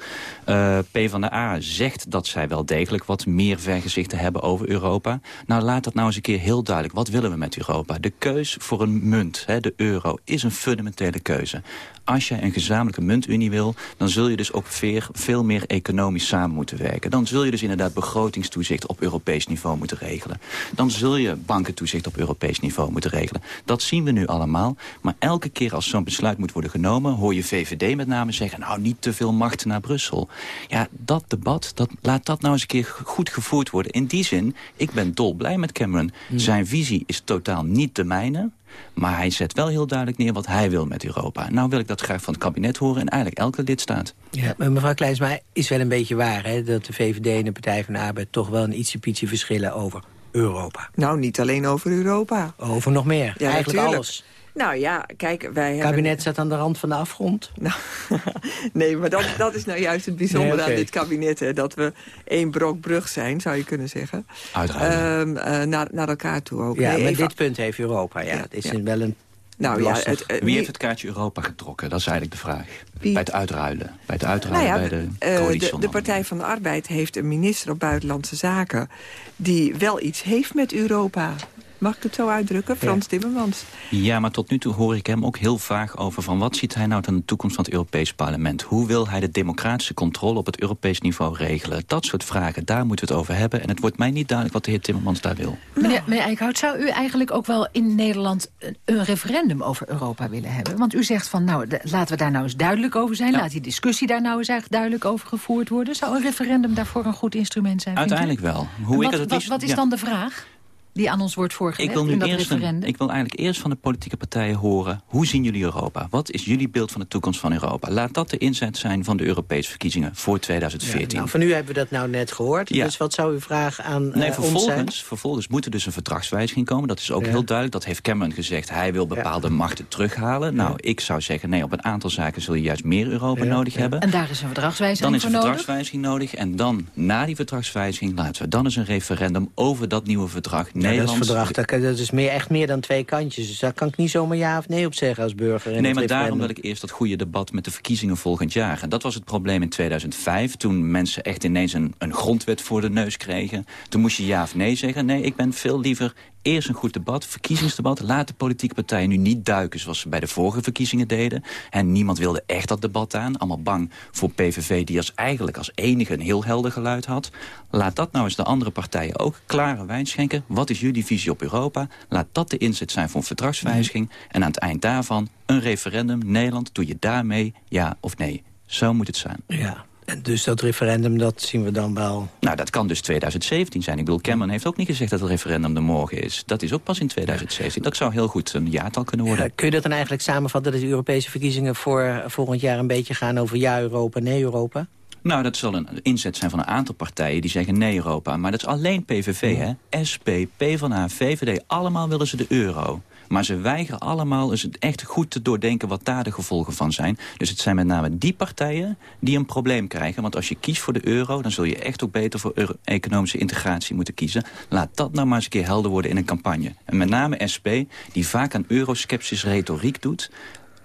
Eh PvdA zegt dat zij wel degelijk wat meer vergezichten hebben over Europa. Nou, laat dat nou eens een keer heel duidelijk. Wat willen we met Europa? De keus voor een munt, hè, de euro, is een fundamentele keuze. Als je een gezamenlijke muntunie wil... dan zul je dus ook veer- veel meer economisch samen moeten werken. Dan zul je dus inderdaad begrotingstoezicht op Europees niveau moeten regelen. Dan zul je bankentoezicht op Europees niveau moeten regelen. Dat zien we nu allemaal. Maar elke keer als zo'n besluit moet worden genomen... hoor je VVD met name zeggen... nou, niet te veel macht naar Brussel. Ja, dat debat, dat, laat dat nou eens een keer goed gevoerd worden. In die zin, ik ben dolblij met Cameron. Zijn visie is totaal niet de mijne... Maar hij zet wel heel duidelijk neer wat hij wil met Europa. Nou wil ik dat graag van het kabinet horen en eigenlijk elke lidstaat. Ja, maar mevrouw Kleinsma, is wel een beetje waar... Hè, dat de VVD en de Partij van de Arbeid toch wel een ietsje-pietje verschillen over Europa. Nou, niet alleen over Europa. Over nog meer, Ja, eigenlijk natuurlijk. alles. Nou ja, kijk, wij Het hebben... kabinet staat aan de rand van de afgrond. Nee, maar dat, dat is nou juist het bijzondere Nee, aan dit kabinet. Hè, dat we één brok brug zijn, zou je kunnen zeggen. Uitruilen. Ehm, eh, naar, naar elkaar toe ook. Ja, Nee, maar even- dit punt heeft Europa. Ja, het is ja. wel een Nou ja, het, eh, Wie heeft het kaartje Europa getrokken? Dat is eigenlijk de vraag. Wie? Bij het uitruilen. Bij het Nou uitruilen ja, bij de coalitie. de, de Partij van de Arbeid heeft een minister op Buitenlandse Zaken... die wel iets heeft met Europa. Mag ik het zo uitdrukken? Frans Timmermans. Ja, maar tot nu toe hoor ik hem ook heel vaag over... van wat ziet hij nou dan de toekomst van het Europees Parlement? Hoe wil hij de democratische controle op het Europees niveau regelen? Dat soort vragen, daar moeten we het over hebben. En het wordt mij niet duidelijk wat de heer Timmermans daar wil. Meneer, meneer Eickhout, zou u eigenlijk ook wel in Nederland een, een referendum over Europa willen hebben? Want u zegt van, nou, de- laten we daar nou eens duidelijk over zijn. Laat die discussie daar nou eens eigenlijk duidelijk over gevoerd worden. Zou een referendum daarvoor een goed instrument zijn? Uiteindelijk wel. En Hoe ik wat, het het wat, liefst- wat is ja. dan de vraag die aan ons wordt Ik voorgelegd wil, nu in dat eerst een- referendum? ik wil eigenlijk eerst van de politieke partijen horen... hoe zien jullie Europa? Wat is jullie beeld van de toekomst van Europa? Laat dat de inzet zijn van de Europese verkiezingen voor 2014. Nou, van u hebben we dat nou net gehoord. Ja. Dus wat zou uw vraag aan Nee, eh, ons zijn? vervolgens, vervolgens moet er dus een verdragswijziging komen. Dat is ook Ja. heel duidelijk. Dat heeft Cameron gezegd. Hij wil bepaalde machten terughalen. Nou, ik zou zeggen, nee, op een aantal zaken zul je juist meer Europa nodig hebben. En daar is een verdragswijziging Dan is een nodig? verdragswijziging nodig. En dan, na die verdragswijziging, laten we dan eens een referendum over dat nieuwe verdrag. Ja, dat, is Nederlands- verdrag, dat, dat is meer, echt meer dan twee kantjes. Dus daar kan ik niet zomaar ja of nee op zeggen als burger. in Nee, maar daarom wil ik eerst dat goede debat met de verkiezingen volgend jaar. En dat was het probleem in 2005, toen mensen echt ineens een, een grondwet voor de neus kregen. Toen moest je ja of nee zeggen. Nee, ik ben veel liever eerst een goed debat, verkiezingsdebat. Laat de politieke partijen nu niet duiken zoals ze bij de vorige verkiezingen deden. En niemand wilde echt dat debat aan. Allemaal bang voor PVV, die als eigenlijk als enige een heel helder geluid had. Laat dat nou eens de andere partijen ook klare wijn schenken. Wat is jullie visie op Europa? Laat dat de inzet zijn voor een verdragswijziging. En aan het eind daarvan een referendum. Nederland, doe je daarmee ja of nee? Zo moet het zijn. Ja, en dus dat referendum, dat zien we dan wel... Nou, dat kan dus 2017 zijn. Ik bedoel, Cameron heeft ook niet gezegd dat het referendum er morgen is. Dat is ook pas in 2017. Dat zou heel goed een jaartal kunnen worden. Ja, kun je dat dan eigenlijk samenvatten... dat de Europese verkiezingen voor volgend jaar een beetje gaan over ja-Europa, nee-Europa? Nou, dat zal een inzet zijn van een aantal partijen die zeggen nee Europa. Maar dat is alleen PVV, hè? SP, PvdA, VVD, allemaal willen ze de euro. Maar ze weigeren allemaal is het echt goed te doordenken wat daar de gevolgen van zijn. Dus het zijn met name die partijen die een probleem krijgen. Want als je kiest voor de euro, dan zul je echt ook beter voor economische integratie moeten kiezen. Laat dat nou maar eens een keer helder worden in een campagne. En met name SP, die vaak aan euroskepsis retoriek doet.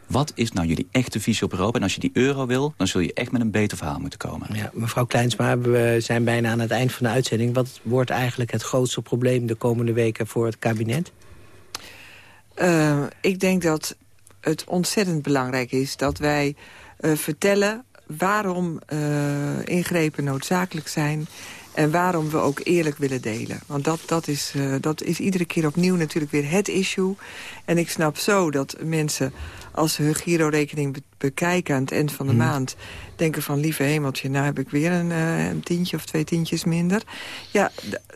Wat is nou jullie echte visie op Europa? En als je die euro wil, dan zul je echt met een beter verhaal moeten komen. Ja, mevrouw Kleinsma, we zijn bijna aan het eind van de uitzending. Wat wordt eigenlijk het grootste probleem de komende weken voor het kabinet? Eh, ik denk dat het ontzettend belangrijk is dat wij eh, vertellen waarom eh, ingrepen noodzakelijk zijn. En waarom we ook eerlijk willen delen. Want dat, dat, is, uh, dat is iedere keer opnieuw natuurlijk weer het issue. En ik snap zo dat mensen als ze hun girorekening bekijken aan het eind van de Mhm. maand... denken van, lieve hemeltje, nou heb ik weer een, eh, een tientje of twee tientjes minder. Ja,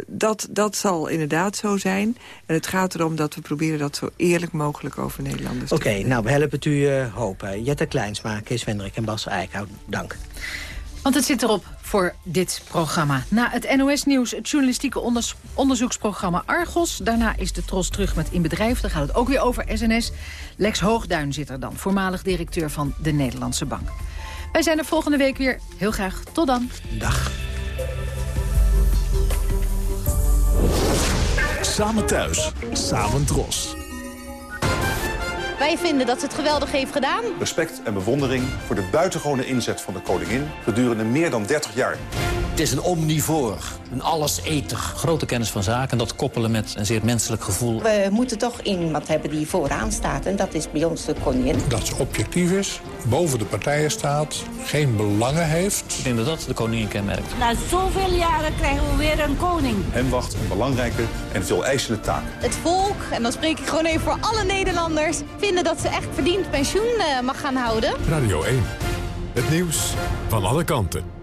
dat, dat zal inderdaad zo zijn. En het gaat erom dat we proberen dat zo eerlijk mogelijk over Nederlanders Oké, te doen. nou, we helpen het u eh, hopen. Jette Kleinsma, Kees Wendrik en Bas Eickhout, dank. Want het zit erop voor dit programma. Na het NOS-nieuws het journalistieke onderzoeksprogramma Argos. Daarna is de Tros terug met In Bedrijf. Dan gaat het ook weer over SNS. Lex Hoogduin zit er dan, voormalig directeur van de Nederlandse Bank. Wij zijn er volgende week weer. Heel graag. Tot dan. Dag. Samen thuis, samen dros. Wij vinden dat ze het geweldig heeft gedaan. Respect en bewondering voor de buitengewone inzet van de koningin... gedurende meer dan 30 jaar. Het is een omnivoor, een alleseter. Grote kennis van zaken, dat koppelen met een zeer menselijk gevoel. We moeten toch iemand hebben die vooraan staat. En dat is bij ons de koningin. Dat ze objectief is, boven de partijen staat, geen belangen heeft. Ik denk dat dat de koningin kenmerkt. Na zoveel jaren krijgen we weer een koning. Hen wacht een belangrijke en veel eisende taak. Het volk, en dan spreek ik gewoon even voor alle Nederlanders... vinden dat ze echt verdiend pensioen eh, mag gaan houden. Radio 1. Het nieuws van alle kanten.